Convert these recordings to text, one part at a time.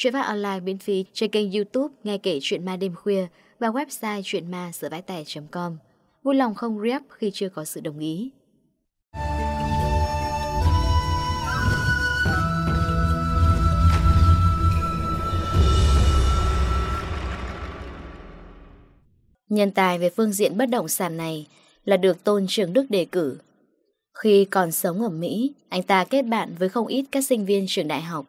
Chuyện phát online miễn phí trên kênh youtube Nghe kể chuyện ma đêm khuya và website chuyenma com Vui lòng không rep khi chưa có sự đồng ý. Nhân tài về phương diện bất động sản này là được Tôn Trường Đức đề cử. Khi còn sống ở Mỹ, anh ta kết bạn với không ít các sinh viên trường đại học.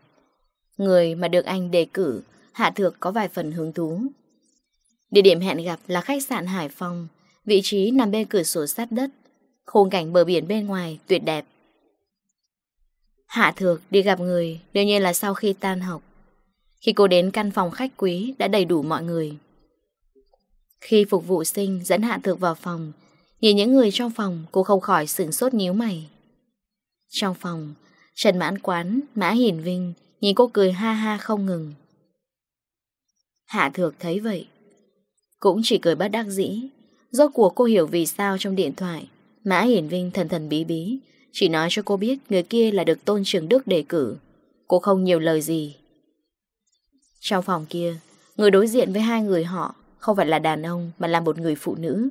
Người mà được anh đề cử, Hạ Thược có vài phần hứng thú. Địa điểm hẹn gặp là khách sạn Hải Phòng, vị trí nằm bên cửa sổ sát đất, khung cảnh bờ biển bên ngoài tuyệt đẹp. Hạ Thược đi gặp người đương nhiên là sau khi tan học. Khi cô đến căn phòng khách quý đã đầy đủ mọi người. Khi phục vụ sinh dẫn Hạ Thược vào phòng, nhìn những người trong phòng cô không khỏi sửng sốt nhíu mày. Trong phòng, Trần Mãn Quán, Mã Hiển Vinh, Nhìn cô cười ha ha không ngừng. Hạ thược thấy vậy, Cũng chỉ cười bất đắc dĩ. Do cuộc cô hiểu vì sao trong điện thoại, Mã Hiển Vinh thần thần bí bí, Chỉ nói cho cô biết người kia là được Tôn Trường Đức đề cử. Cô không nhiều lời gì. Trong phòng kia, Người đối diện với hai người họ Không phải là đàn ông mà là một người phụ nữ.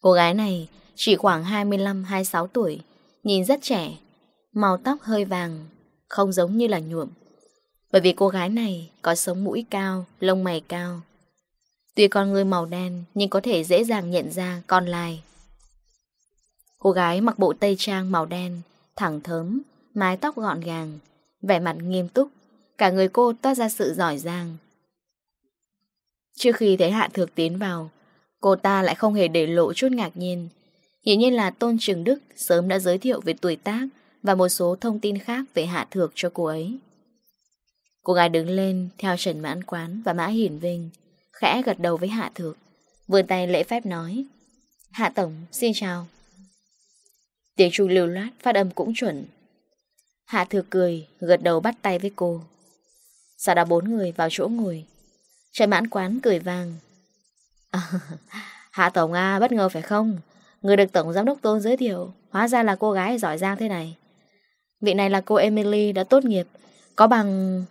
Cô gái này chỉ khoảng 25-26 tuổi, Nhìn rất trẻ, Màu tóc hơi vàng không giống như là nhuộm. Bởi vì cô gái này có sống mũi cao, lông mày cao. Tuy con người màu đen nhưng có thể dễ dàng nhận ra con lai. Cô gái mặc bộ tây trang màu đen, thẳng thớm, mái tóc gọn gàng, vẻ mặt nghiêm túc, cả người cô toát ra sự giỏi giang. Trước khi thấy Hạ Thược tiến vào, cô ta lại không hề để lộ chút ngạc nhiên. Hiện nhiên là Tôn Trường Đức sớm đã giới thiệu về tuổi tác và một số thông tin khác về Hạ Thược cho cô ấy. Cô gái đứng lên theo Trần Mãn Quán và Mã Hiển Vinh, khẽ gật đầu với Hạ Thược, vươn tay lễ phép nói. Hạ Tổng, xin chào. Tiếng Trung lưu loát, phát âm cũng chuẩn. Hạ Thược cười, gật đầu bắt tay với cô. Sau đó bốn người vào chỗ ngồi. Trần Mãn Quán cười vang. Hạ Tổng à, bất ngờ phải không? Người được Tổng Giám Đốc Tôn giới thiệu, hóa ra là cô gái giỏi giang thế này. Vị này là cô Emily đã tốt nghiệp, có bằng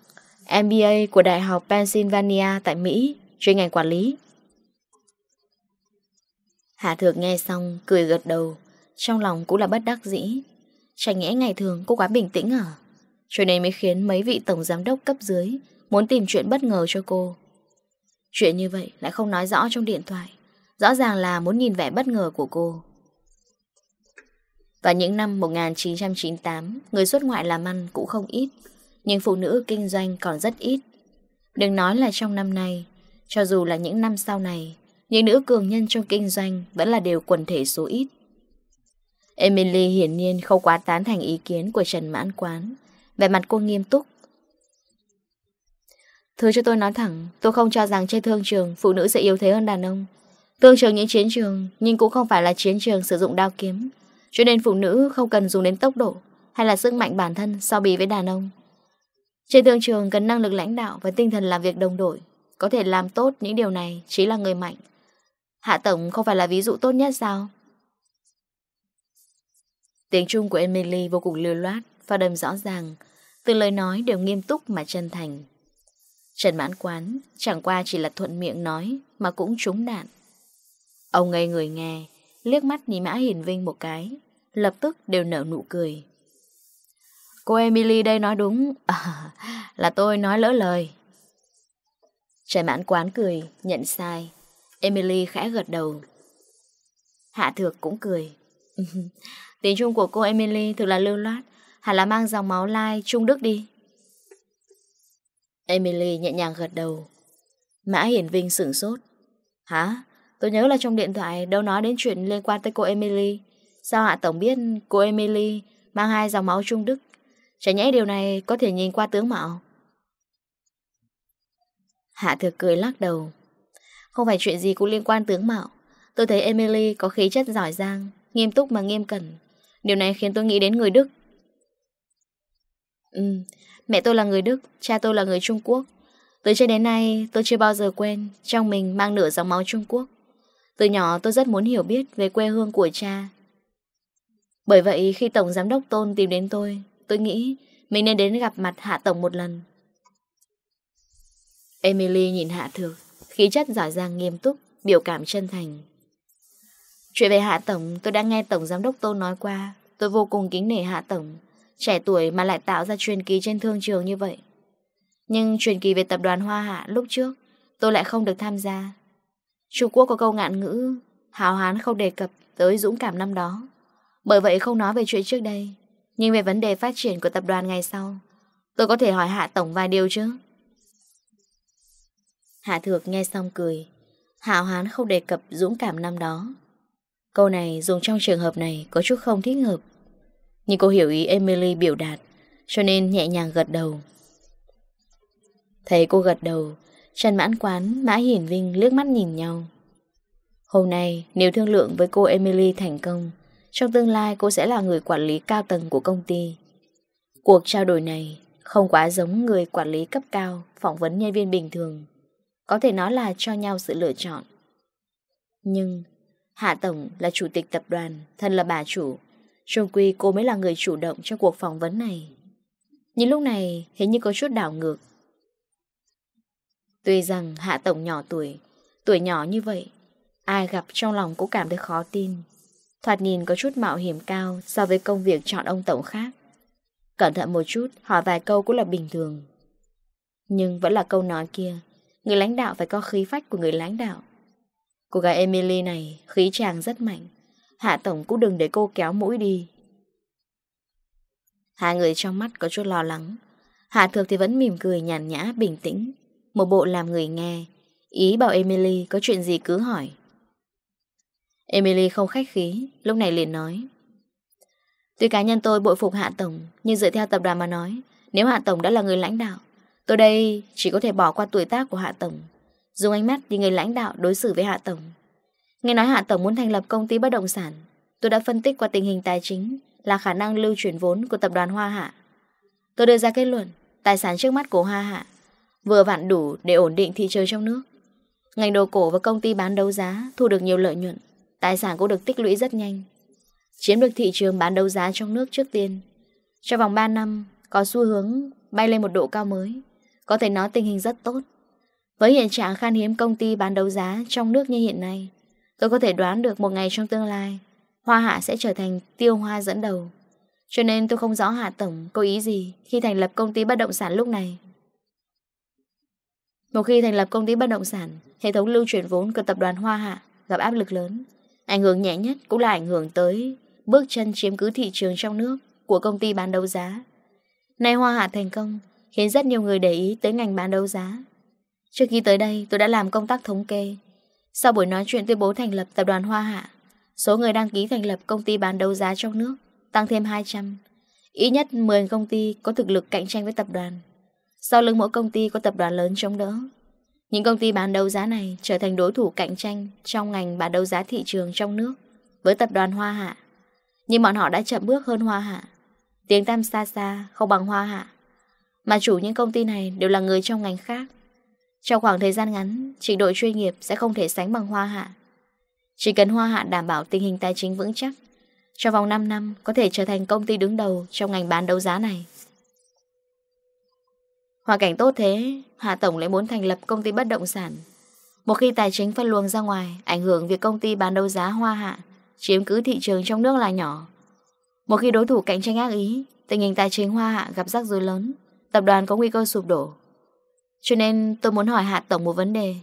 MBA của Đại học Pennsylvania tại Mỹ, chuyên ngành quản lý. Hạ Thược nghe xong, cười gật đầu, trong lòng cũng là bất đắc dĩ. Chẳng nhẽ ngày thường cô quá bình tĩnh à? Cho nên mới khiến mấy vị tổng giám đốc cấp dưới muốn tìm chuyện bất ngờ cho cô. Chuyện như vậy lại không nói rõ trong điện thoại. Rõ ràng là muốn nhìn vẻ bất ngờ của cô. Và những năm 1998, người xuất ngoại làm ăn cũng không ít, nhưng phụ nữ kinh doanh còn rất ít. Đừng nói là trong năm nay, cho dù là những năm sau này, những nữ cường nhân trong kinh doanh vẫn là đều quần thể số ít. Emily hiển nhiên không quá tán thành ý kiến của Trần Mãn Quán, vẻ mặt cô nghiêm túc. Thứ cho tôi nói thẳng, tôi không cho rằng trên thương trường phụ nữ sẽ yếu thế hơn đàn ông. Thương trường những chiến trường, nhưng cũng không phải là chiến trường sử dụng đao kiếm, cho nên phụ nữ không cần dùng đến tốc độ Hay là sức mạnh bản thân so bì với đàn ông. Trên thương trường cần năng lực lãnh đạo Và tinh thần làm việc đồng đội, Có thể làm tốt những điều này Chỉ là người mạnh. Hạ Tổng không phải là ví dụ tốt nhất sao? Tiếng Trung của Emily vô cùng lưu loát Và đầm rõ ràng Từ lời nói đều nghiêm túc mà chân thành. Trần mãn quán, Chẳng qua chỉ là thuận miệng nói Mà cũng trúng đạn. Ông ngây người nghe, Liếc mắt nhìn Mã hiền Vinh một cái lập tức đều nở nụ cười. Cô Emily đây nói đúng, à, là tôi nói lỡ lời. Trời mãn quán cười, nhận sai. Emily khẽ gật đầu. Hạ thược cũng cười. Tiếng Trung của cô Emily thực là lưu loát, hẳn là mang dòng máu lai Trung Đức đi. Emily nhẹ nhàng gật đầu. Mã Hiển Vinh sửng sốt. Hả? Tôi nhớ là trong điện thoại đâu nói đến chuyện liên quan tới cô Emily. Sao Hạ Tổng biết cô Emily mang hai dòng máu Trung Đức? Chả nhẽ điều này có thể nhìn qua tướng mạo. Hạ Thược cười lắc đầu. Không phải chuyện gì cũng liên quan tướng mạo. Tôi thấy Emily có khí chất giỏi giang, nghiêm túc mà nghiêm cẩn. Điều này khiến tôi nghĩ đến người Đức. Ừ, mẹ tôi là người Đức, cha tôi là người Trung Quốc. Từ trên đến nay, tôi chưa bao giờ quên trong mình mang nửa dòng máu Trung Quốc. Từ nhỏ tôi rất muốn hiểu biết về quê hương của cha bởi vậy khi Tổng Giám đốc Tôn tìm đến tôi Tôi nghĩ mình nên đến gặp mặt Hạ Tổng một lần. Emily nhìn Hạ Thược, Khí chất giỏi giang nghiêm túc, Biểu cảm chân thành. Chuyện về Hạ Tổng, tôi đã nghe Tổng Giám đốc Tôn nói qua, Tôi vô cùng kính nể Hạ Tổng, Trẻ tuổi mà lại tạo ra truyền kỳ trên thương trường như vậy. Nhưng truyền kỳ về tập đoàn Hoa Hạ lúc trước, Tôi lại không được tham gia. Trung Quốc có câu ngạn ngữ, Hào hán không đề cập tới dũng cảm năm đó. Bởi vậy không nói về chuyện trước đây Nhưng về vấn đề phát triển của tập đoàn ngày sau Tôi có thể hỏi Hạ Tổng vài điều chứ. Hạ Thược nghe xong cười Hạo Hán không đề cập dũng cảm năm đó. Câu này dùng trong trường hợp này Có chút không thích hợp. Nhưng cô hiểu ý Emily biểu đạt Cho nên nhẹ nhàng gật đầu. Thấy cô gật đầu Trần Mãn Quán, Mã Hiển Vinh liếc mắt nhìn nhau. Hôm nay nếu thương lượng với cô Emily thành công trong tương lai cô sẽ là người quản lý cao tầng của công ty. Cuộc trao đổi này không quá giống người quản lý cấp cao, phỏng vấn nhân viên bình thường. Có thể nói là cho nhau sự lựa chọn. Nhưng Hạ Tổng là chủ tịch tập đoàn, Thân là bà chủ. Trung quy cô mới là người chủ động cho cuộc phỏng vấn này. Nhìn lúc này hình như có chút đảo ngược. Tuy rằng Hạ Tổng nhỏ tuổi Tuổi nhỏ như vậy, Ai gặp trong lòng cũng cảm thấy khó tin. Thoạt nhìn có chút mạo hiểm cao so với công việc chọn ông tổng khác. Cẩn thận một chút, hỏi vài câu cũng là bình thường. Nhưng vẫn là câu nói kia, người lãnh đạo phải có khí phách của người lãnh đạo. Cô gái Emily này khí chàng rất mạnh, Hạ Tổng cũng đừng để cô kéo mũi đi. Hai người trong mắt có chút lo lắng, Hạ Thược thì vẫn mỉm cười nhàn nhã, bình tĩnh, một bộ làm người nghe, ý bảo Emily có chuyện gì cứ hỏi. Emily không khách khí, Lúc này liền nói. Tuy cá nhân tôi bội phục Hạ Tổng, Nhưng dựa theo tập đoàn mà nói, Nếu Hạ Tổng đã là người lãnh đạo, Tôi đây chỉ có thể bỏ qua tuổi tác của Hạ Tổng, Dùng ánh mắt đi người lãnh đạo đối xử với Hạ Tổng. Nghe nói Hạ Tổng muốn thành lập công ty bất động sản, Tôi đã phân tích qua tình hình tài chính Là khả năng lưu chuyển vốn của tập đoàn Hoa Hạ. Tôi đưa ra kết luận, Tài sản trước mắt của Hoa Hạ Vừa vặn đủ để ổn định thị trường trong nước. Ngành đồ cổ và công ty bán đấu giá Thu được nhiều lợi nhuận Tài sản cũng được tích lũy rất nhanh. Chiếm được thị trường bán đấu giá trong nước trước tiên. Trong vòng 3 năm, Có xu hướng bay lên một độ cao mới. Có thể nói tình hình rất tốt. Với hiện trạng khan hiếm công ty bán đấu giá Trong nước như hiện nay, Tôi có thể đoán được một ngày trong tương lai, Hoa hạ sẽ trở thành tiêu hoa dẫn đầu. Cho nên tôi không rõ Hạ Tổng có ý gì Khi thành lập công ty bất động sản lúc này. Một khi thành lập công ty bất động sản, Hệ thống lưu chuyển vốn của tập đoàn Hoa Hạ gặp áp lực lớn. Ảnh hưởng nhẹ nhất cũng là ảnh hưởng tới bước chân chiếm cứ thị trường trong nước của công ty bán đấu giá. Nay Hoa Hạ thành công, khiến rất nhiều người để ý tới ngành bán đấu giá. Trước khi tới đây, tôi đã làm công tác thống kê. Sau buổi nói chuyện tuyên bố thành lập tập đoàn Hoa Hạ, số người đăng ký thành lập công ty bán đấu giá trong nước tăng thêm 200. Ít nhất 10 công ty có thực lực cạnh tranh với tập đoàn. Sau lưng mỗi công ty có tập đoàn lớn chống đỡ. Những công ty bán đấu giá này trở thành đối thủ cạnh tranh trong ngành bán đấu giá thị trường trong nước với tập đoàn Hoa Hạ. Nhưng bọn họ đã chậm bước hơn Hoa Hạ. Tiếng tam xa xa không bằng Hoa Hạ. Mà chủ những công ty này đều là người trong ngành khác. Trong khoảng thời gian ngắn, trình độ chuyên nghiệp sẽ không thể sánh bằng Hoa Hạ. Chỉ cần Hoa Hạ đảm bảo tình hình tài chính vững chắc, trong vòng 5 năm có thể trở thành công ty đứng đầu trong ngành bán đấu giá này. Hoàn cảnh tốt thế, Hạ Tổng lại muốn thành lập công ty bất động sản. Một khi tài chính phân luồng ra ngoài, ảnh hưởng việc công ty bán đấu giá hoa hạ, chiếm cứ thị trường trong nước là nhỏ. Một khi đối thủ cạnh tranh ác ý, tình hình tài chính hoa hạ gặp rắc rối lớn, tập đoàn có nguy cơ sụp đổ. Cho nên tôi muốn hỏi Hạ Tổng một vấn đề.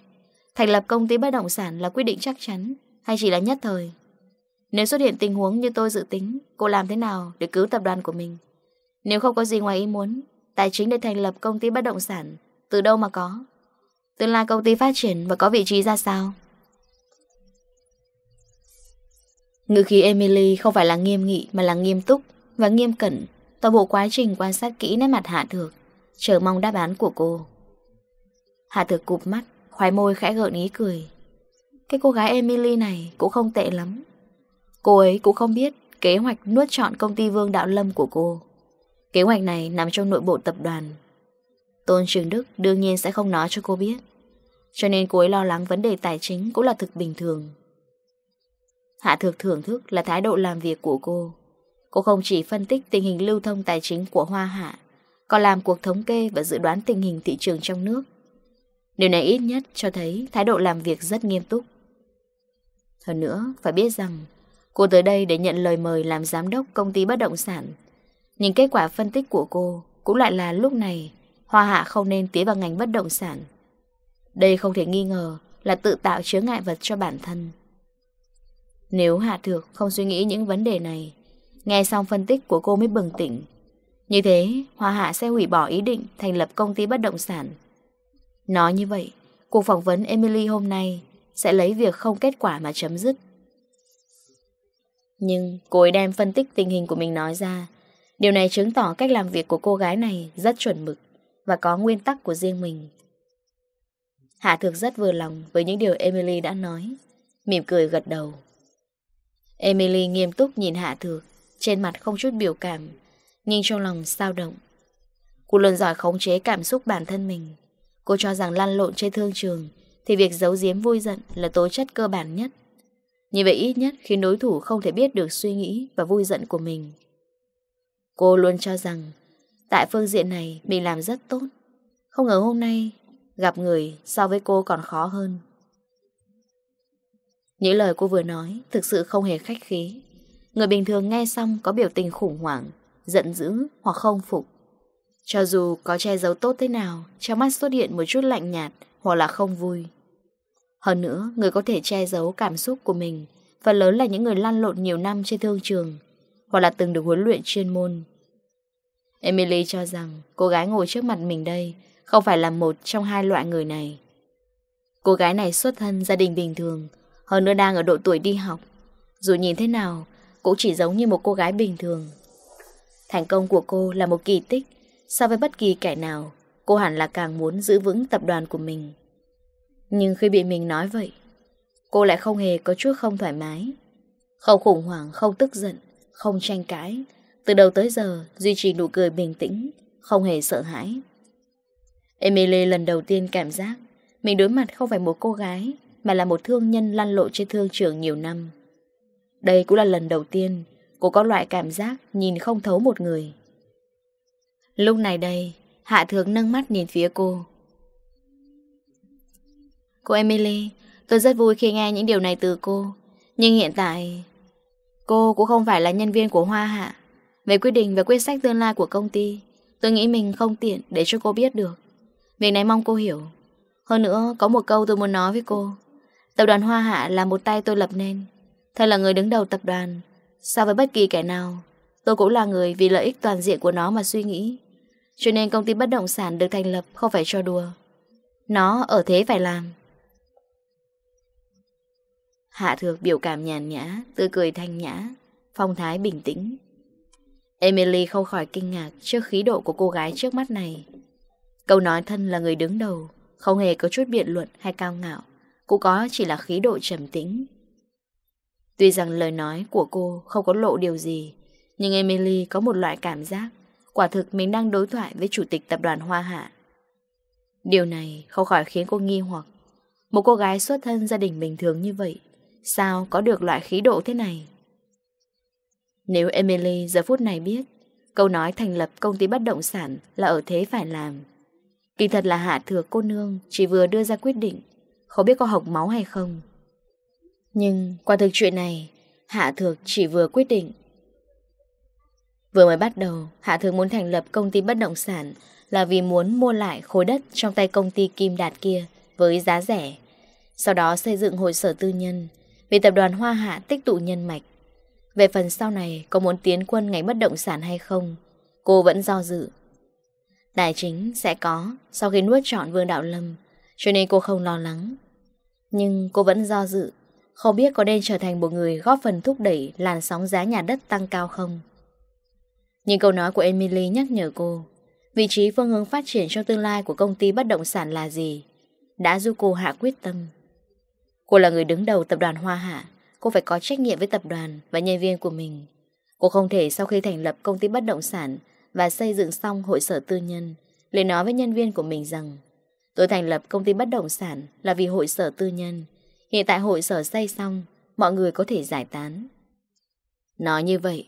Thành lập công ty bất động sản là quyết định chắc chắn hay chỉ là nhất thời? Nếu xuất hiện tình huống như tôi dự tính, cô làm thế nào để cứu tập đoàn của mình? Nếu không có gì ngoài ý muốn, Tài chính để thành lập công ty bất động sản. Từ đâu mà có? Tương lai công ty phát triển và có vị trí ra sao? Ngữ khí Emily không phải là nghiêm nghị, Mà là nghiêm túc và nghiêm cẩn. Toàn bộ quá trình quan sát kỹ nét mặt Hạ Thược, Chờ mong đáp án của cô. Hạ Thược cụp mắt, Khoái môi khẽ gợn ý cười. Cái cô gái Emily này cũng không tệ lắm. Cô ấy cũng không biết kế hoạch nuốt chọn công ty Vương Đạo Lâm của cô. Kế hoạch này nằm trong nội bộ tập đoàn. Tôn Trường Đức đương nhiên sẽ không nói cho cô biết. Cho nên cô ấy lo lắng vấn đề tài chính cũng là thực bình thường. Hạ thược thưởng thức là thái độ làm việc của cô. Cô không chỉ phân tích tình hình lưu thông tài chính của Hoa Hạ Còn làm cuộc thống kê và dự đoán tình hình thị trường trong nước. Điều này ít nhất cho thấy thái độ làm việc rất nghiêm túc. Hơn nữa, phải biết rằng Cô tới đây để nhận lời mời làm giám đốc công ty bất động sản nhưng kết quả phân tích của cô cũng lại là lúc này Hoa Hạ không nên tiến vào ngành bất động sản. Đây không thể nghi ngờ là tự tạo chướng ngại vật cho bản thân. Nếu Hạ Thược không suy nghĩ những vấn đề này, nghe xong phân tích của cô mới bừng tỉnh. Như thế, Hoa Hạ sẽ hủy bỏ ý định thành lập công ty bất động sản. Nói như vậy, cuộc phỏng vấn Emily hôm nay sẽ lấy việc không kết quả mà chấm dứt. Nhưng cô ấy đem phân tích tình hình của mình nói ra Điều này chứng tỏ cách làm việc của cô gái này rất chuẩn mực và có nguyên tắc của riêng mình. Hạ thực rất vừa lòng với những điều Emily đã nói, mỉm cười gật đầu. Emily nghiêm túc nhìn Hạ thực, trên mặt không chút biểu cảm, nhưng trong lòng sao động. Cô luôn giỏi khống chế cảm xúc bản thân mình. Cô cho rằng lăn lộn trên thương trường thì việc giấu giếm vui giận là tố chất cơ bản nhất. Như vậy ít nhất khi đối thủ không thể biết được suy nghĩ và vui giận của mình. Cô luôn cho rằng tại phương diện này mình làm rất tốt. Không ngờ hôm nay gặp người so với cô còn khó hơn. Những lời cô vừa nói thực sự không hề khách khí. Người bình thường nghe xong có biểu tình khủng hoảng, giận dữ hoặc không phục. Cho dù có che giấu tốt thế nào, trong mắt xuất hiện một chút lạnh nhạt hoặc là không vui. Hơn nữa, người có thể che giấu cảm xúc của mình, phần lớn là những người lăn lộn nhiều năm trên thương trường, hoặc là từng được huấn luyện chuyên môn. Emily cho rằng Cô gái ngồi trước mặt mình đây Không phải là một trong hai loại người này. Cô gái này xuất thân gia đình bình thường Hơn nữa đang ở độ tuổi đi học. Dù nhìn thế nào Cũng chỉ giống như một cô gái bình thường. Thành công của cô là một kỳ tích So với bất kỳ kẻ nào Cô hẳn là càng muốn giữ vững tập đoàn của mình. Nhưng khi bị mình nói vậy Cô lại không hề có chút không thoải mái Không khủng hoảng, không tức giận không tranh cãi. Từ đầu tới giờ, duy trì nụ cười bình tĩnh, Không hề sợ hãi. Emily lần đầu tiên cảm giác Mình đối mặt không phải một cô gái, Mà là một thương nhân lăn lộn trên thương trường nhiều năm. Đây cũng là lần đầu tiên Cô có loại cảm giác nhìn không thấu một người. Lúc này đây, Hạ thượng nâng mắt nhìn phía cô. Cô Emily, Tôi rất vui khi nghe những điều này từ cô, Nhưng hiện tại Cô cũng không phải là nhân viên của Hoa Hạ. Về quyết định và quyết sách tương lai của công ty, Tôi nghĩ mình không tiện để cho cô biết được. Việc này mong cô hiểu. Hơn nữa, có một câu tôi muốn nói với cô. Tập đoàn Hoa Hạ là một tay tôi lập nên. Thật là người đứng đầu tập đoàn. So với bất kỳ kẻ nào, Tôi cũng là người vì lợi ích toàn diện của nó mà suy nghĩ. Cho nên công ty bất động sản được thành lập Không phải cho đùa. Nó ở thế phải làm. Hạ thược biểu cảm nhàn nhã, tươi cười thanh nhã, phong thái bình tĩnh. Emily không khỏi kinh ngạc trước khí độ của cô gái trước mắt này. Câu nói thân là người đứng đầu, không hề có chút biện luận hay cao ngạo, cũng có chỉ là khí độ trầm tĩnh. Tuy rằng lời nói của cô không có lộ điều gì, nhưng Emily có một loại cảm giác quả thực mình đang đối thoại với chủ tịch tập đoàn Hoa Hạ. Điều này không khỏi khiến cô nghi hoặc. Một cô gái xuất thân gia đình bình thường như vậy, Sao có được loại khí độ thế này? Nếu Emily giờ phút này biết, Câu nói thành lập công ty bất động sản Là ở thế phải làm. Kỳ thật là hạ thừa cô nương Chỉ vừa đưa ra quyết định, Không biết có học máu hay không. Nhưng qua thực chuyện này, Hạ thược chỉ vừa quyết định. Vừa mới bắt đầu, Hạ thược muốn thành lập công ty bất động sản Là vì muốn mua lại khối đất Trong tay công ty Kim Đạt kia Với giá rẻ. Sau đó xây dựng hội sở tư nhân vì tập đoàn Hoa Hạ tích tụ nhân mạch. Về phần sau này có muốn tiến quân ngành bất động sản hay không, cô vẫn do dự. Tài chính sẽ có sau khi nuốt trọn Vương Đạo Lâm, cho nên cô không lo lắng. Nhưng cô vẫn do dự, không biết có nên trở thành một người góp phần thúc đẩy làn sóng giá nhà đất tăng cao không. Nhưng câu nói của Emily nhắc nhở cô, vị trí phương hướng phát triển trong tương lai của công ty bất động sản là gì, đã giúp cô hạ quyết tâm. Cô là người đứng đầu tập đoàn Hoa Hạ Cô phải có trách nhiệm với tập đoàn và nhân viên của mình Cô không thể sau khi thành lập công ty bất động sản Và xây dựng xong hội sở tư nhân, Lại nói với nhân viên của mình rằng, Tôi thành lập công ty bất động sản là vì hội sở tư nhân Hiện tại hội sở xây xong, Mọi người có thể giải tán Nói như vậy,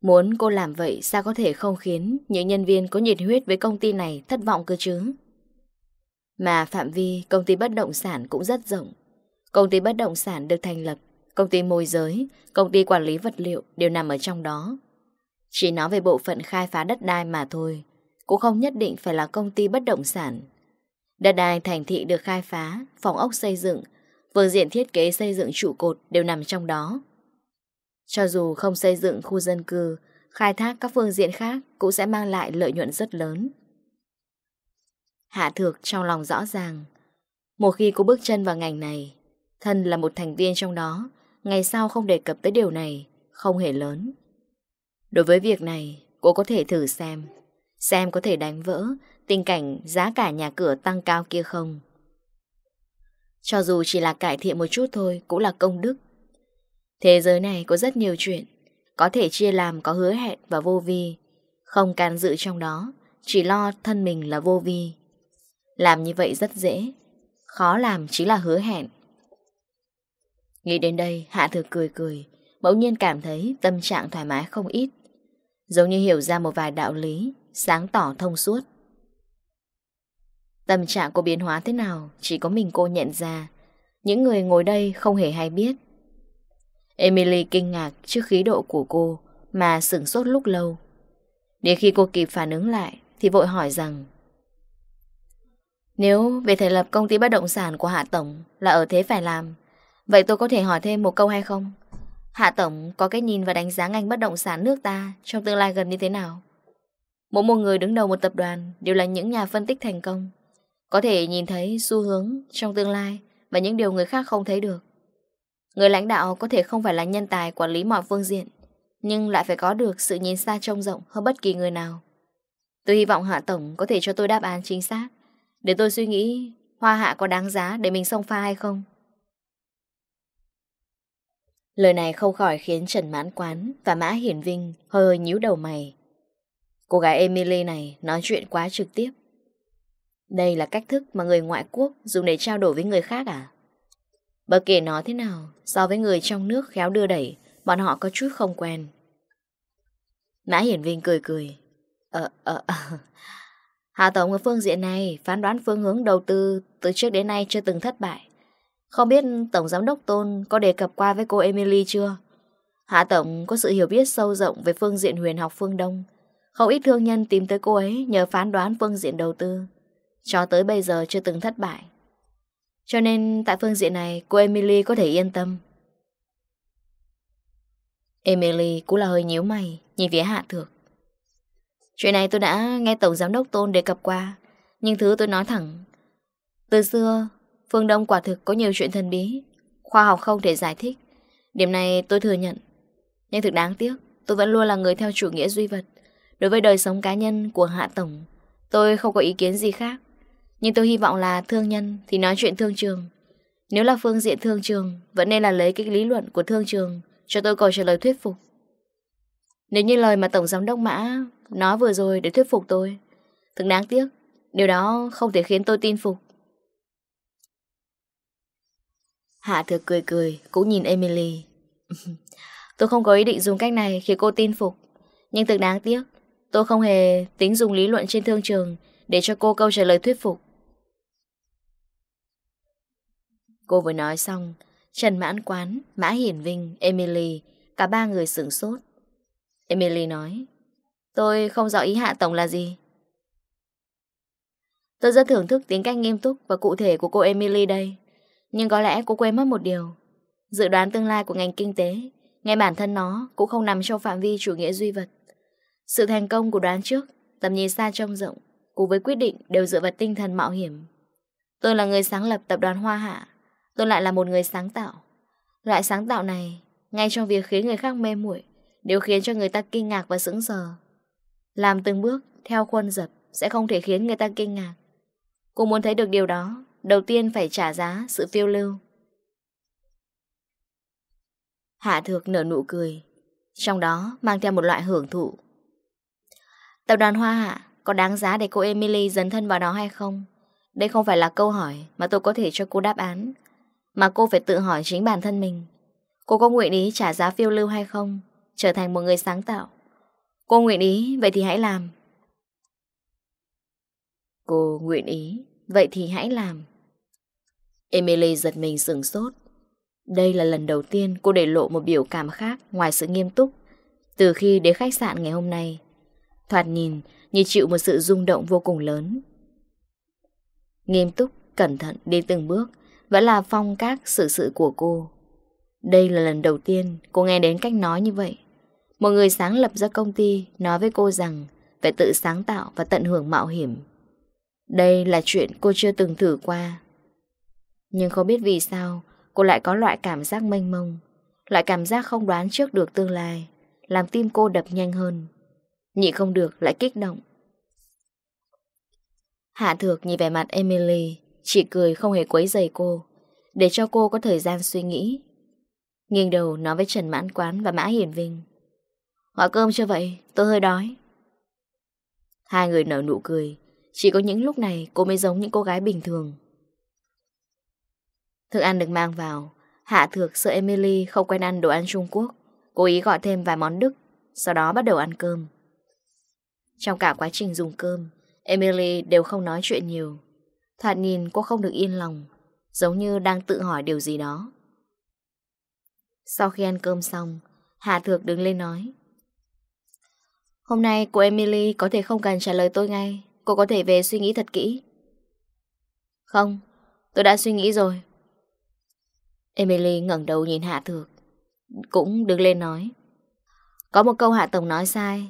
Muốn cô làm vậy sao có thể không khiến những nhân viên có nhiệt huyết với công ty này thất vọng cơ chứ? Mà phạm vi công ty bất động sản cũng rất rộng. Công ty bất động sản được thành lập, công ty môi giới, công ty quản lý vật liệu đều nằm ở trong đó. Chỉ nói về bộ phận khai phá đất đai mà thôi, cũng không nhất định phải là công ty bất động sản. Đất đai thành thị được khai phá, phòng ốc xây dựng, phương diện thiết kế xây dựng trụ cột đều nằm trong đó. Cho dù không xây dựng khu dân cư, khai thác các phương diện khác cũng sẽ mang lại lợi nhuận rất lớn. Hạ thược trong lòng rõ ràng, một khi cô bước chân vào ngành này, Thân là một thành viên trong đó, ngày sau không đề cập tới điều này, không hề lớn. Đối với việc này, cô có thể thử xem. Xem có thể đánh vỡ tình cảnh giá cả nhà cửa tăng cao kia không. Cho dù chỉ là cải thiện một chút thôi cũng là công đức. Thế giới này có rất nhiều chuyện, có thể chia làm có hứa hẹn và vô vi, không can dự trong đó, chỉ lo thân mình là vô vi. Làm như vậy rất dễ, khó làm chính là hứa hẹn. Nghĩ đến đây, Hạ Thực cười cười, Bỗng nhiên cảm thấy tâm trạng thoải mái không ít. Giống như hiểu ra một vài đạo lý, Sáng tỏ thông suốt. Tâm trạng cô biến hóa thế nào, Chỉ có mình cô nhận ra. Những người ngồi đây không hề hay biết. Emily kinh ngạc trước khí độ của cô, Mà sửng sốt lúc lâu. Đến khi cô kịp phản ứng lại, Thì vội hỏi rằng, Nếu về thành lập công ty bất động sản của Hạ Tổng Là ở thế phải làm Vậy tôi có thể hỏi thêm một câu hay không? Hạ Tổng có cái nhìn và đánh giá ngành bất động sản nước ta trong tương lai gần như thế nào? Mỗi một người đứng đầu một tập đoàn đều là những nhà phân tích thành công. Có thể nhìn thấy xu hướng trong tương lai và những điều người khác không thấy được. Người lãnh đạo có thể không phải là nhân tài quản lý mọi phương diện, nhưng lại phải có được sự nhìn xa trông rộng hơn bất kỳ người nào. Tôi hy vọng Hạ Tổng có thể cho tôi đáp án chính xác, để tôi suy nghĩ hoa hạ có đáng giá để mình xông pha hay không. Lời này không khỏi khiến Trần Mãn Quán và Mã Hiển Vinh hơi hơi nhíu đầu mày. Cô gái Emily này nói chuyện quá trực tiếp. Đây là cách thức mà người ngoại quốc dùng để trao đổi với người khác à? Bất kể nó thế nào, so với người trong nước khéo đưa đẩy, bọn họ có chút không quen. Mã Hiển Vinh cười cười. Ờ, ờ, ờ. Hạ Tổng ở phương diện này phán đoán phương hướng đầu tư từ trước đến nay chưa từng thất bại. Không biết Tổng Giám Đốc Tôn có đề cập qua với cô Emily chưa? Hạ Tổng có sự hiểu biết sâu rộng về phương diện huyền học phương Đông. Không ít thương nhân tìm tới cô ấy nhờ phán đoán phương diện đầu tư. Cho tới bây giờ chưa từng thất bại. Cho nên tại phương diện này cô Emily có thể yên tâm. Emily cũng là hơi nhíu mày, nhìn phía Hạ Thược. Chuyện này tôi đã nghe Tổng Giám Đốc Tôn đề cập qua. Nhưng thứ tôi nói thẳng Từ xưa Phương Đông quả thực có nhiều chuyện thần bí, Khoa học không thể giải thích. Điểm này tôi thừa nhận. Nhưng thực đáng tiếc, Tôi vẫn luôn là người theo chủ nghĩa duy vật. Đối với đời sống cá nhân của Hạ Tổng, Tôi không có ý kiến gì khác. Nhưng tôi hy vọng là thương nhân Thì nói chuyện thương trường. Nếu là phương diện thương trường, Vẫn nên là lấy cái lý luận của thương trường Cho tôi cầu trả lời thuyết phục. Nếu như lời mà Tổng Giám Đốc Mã Nói vừa rồi để thuyết phục tôi, Thực đáng tiếc, Điều đó không thể khiến tôi tin phục. Hạ Thược cười cười, cũng nhìn Emily. tôi không có ý định dùng cách này khiến cô tin phục. Nhưng thực đáng tiếc, tôi không hề tính dùng lý luận trên thương trường để cho cô câu trả lời thuyết phục. Cô vừa nói xong, Trần Mãn Quán, Mã Hiển Vinh, Emily, cả ba người sửng sốt. Emily nói, tôi không rõ ý Hạ Tổng là gì. Tôi rất thưởng thức tính cách nghiêm túc và cụ thể của cô Emily đây. Nhưng có lẽ cô quên mất một điều. Dự đoán tương lai của ngành kinh tế, Ngay bản thân nó cũng không nằm trong phạm vi chủ nghĩa duy vật. Sự thành công của đoán trước, Tầm nhìn xa trông rộng, Cùng với quyết định đều dựa vào tinh thần mạo hiểm. Tôi là người sáng lập tập đoàn Hoa Hạ, Tôi lại là một người sáng tạo. Loại sáng tạo này, Ngay trong việc khiến người khác mê muội, Đều khiến cho người ta kinh ngạc và sững sờ. Làm từng bước, Theo khuôn dập, Sẽ không thể khiến người ta kinh ngạc. Cô muốn thấy được điều đó. Đầu tiên phải trả giá sự phiêu lưu. Hạ thược nở nụ cười Trong đó mang theo một loại hưởng thụ. Tập đoàn Hoa Hạ Có đáng giá để cô Emily dấn thân vào đó hay không? Đây không phải là câu hỏi Mà tôi có thể cho cô đáp án Mà cô phải tự hỏi chính bản thân mình. Cô có nguyện ý trả giá phiêu lưu hay không? Trở thành một người sáng tạo. Cô nguyện ý, vậy thì hãy làm. Cô nguyện ý, vậy thì hãy làm. Emily giật mình sửng sốt. Đây là lần đầu tiên cô để lộ một biểu cảm khác ngoài sự nghiêm túc. Từ khi đến khách sạn ngày hôm nay, thoạt nhìn như chịu một sự rung động vô cùng lớn. Nghiêm túc, cẩn thận đi từng bước, vẫn là phong các sự sự của cô. Đây là lần đầu tiên cô nghe đến cách nói như vậy. Một người sáng lập ra công ty nói với cô rằng phải tự sáng tạo và tận hưởng mạo hiểm. Đây là chuyện cô chưa từng thử qua. Nhưng không biết vì sao, Cô lại có loại cảm giác mênh mông, Loại cảm giác không đoán trước được tương lai, Làm tim cô đập nhanh hơn. Nhị không được, lại kích động. Hạ thược nhìn về mặt Emily, Chỉ cười không hề quấy giày cô, Để cho cô có thời gian suy nghĩ. Nghiêng đầu nói với Trần Mãn Quán và Mã Hiển Vinh. Gọi cơm cho vậy? Tôi hơi đói. Hai người nở nụ cười. Chỉ có những lúc này cô mới giống những cô gái bình thường. Thức ăn được mang vào, Hạ Thược sợ Emily không quen ăn đồ ăn Trung Quốc, cố ý gọi thêm vài món Đức, sau đó bắt đầu ăn cơm. Trong cả quá trình dùng cơm, Emily đều không nói chuyện nhiều. Thoạt nhìn cô không được yên lòng, giống như đang tự hỏi điều gì đó. Sau khi ăn cơm xong, Hạ Thược đứng lên nói. Hôm nay cô Emily có thể không cần trả lời tôi ngay, cô có thể về suy nghĩ thật kỹ. Không, tôi đã suy nghĩ rồi, Emily ngẩn đầu nhìn Hạ Thược, Cũng đứng lên nói, Có một câu Hạ Tổng nói sai.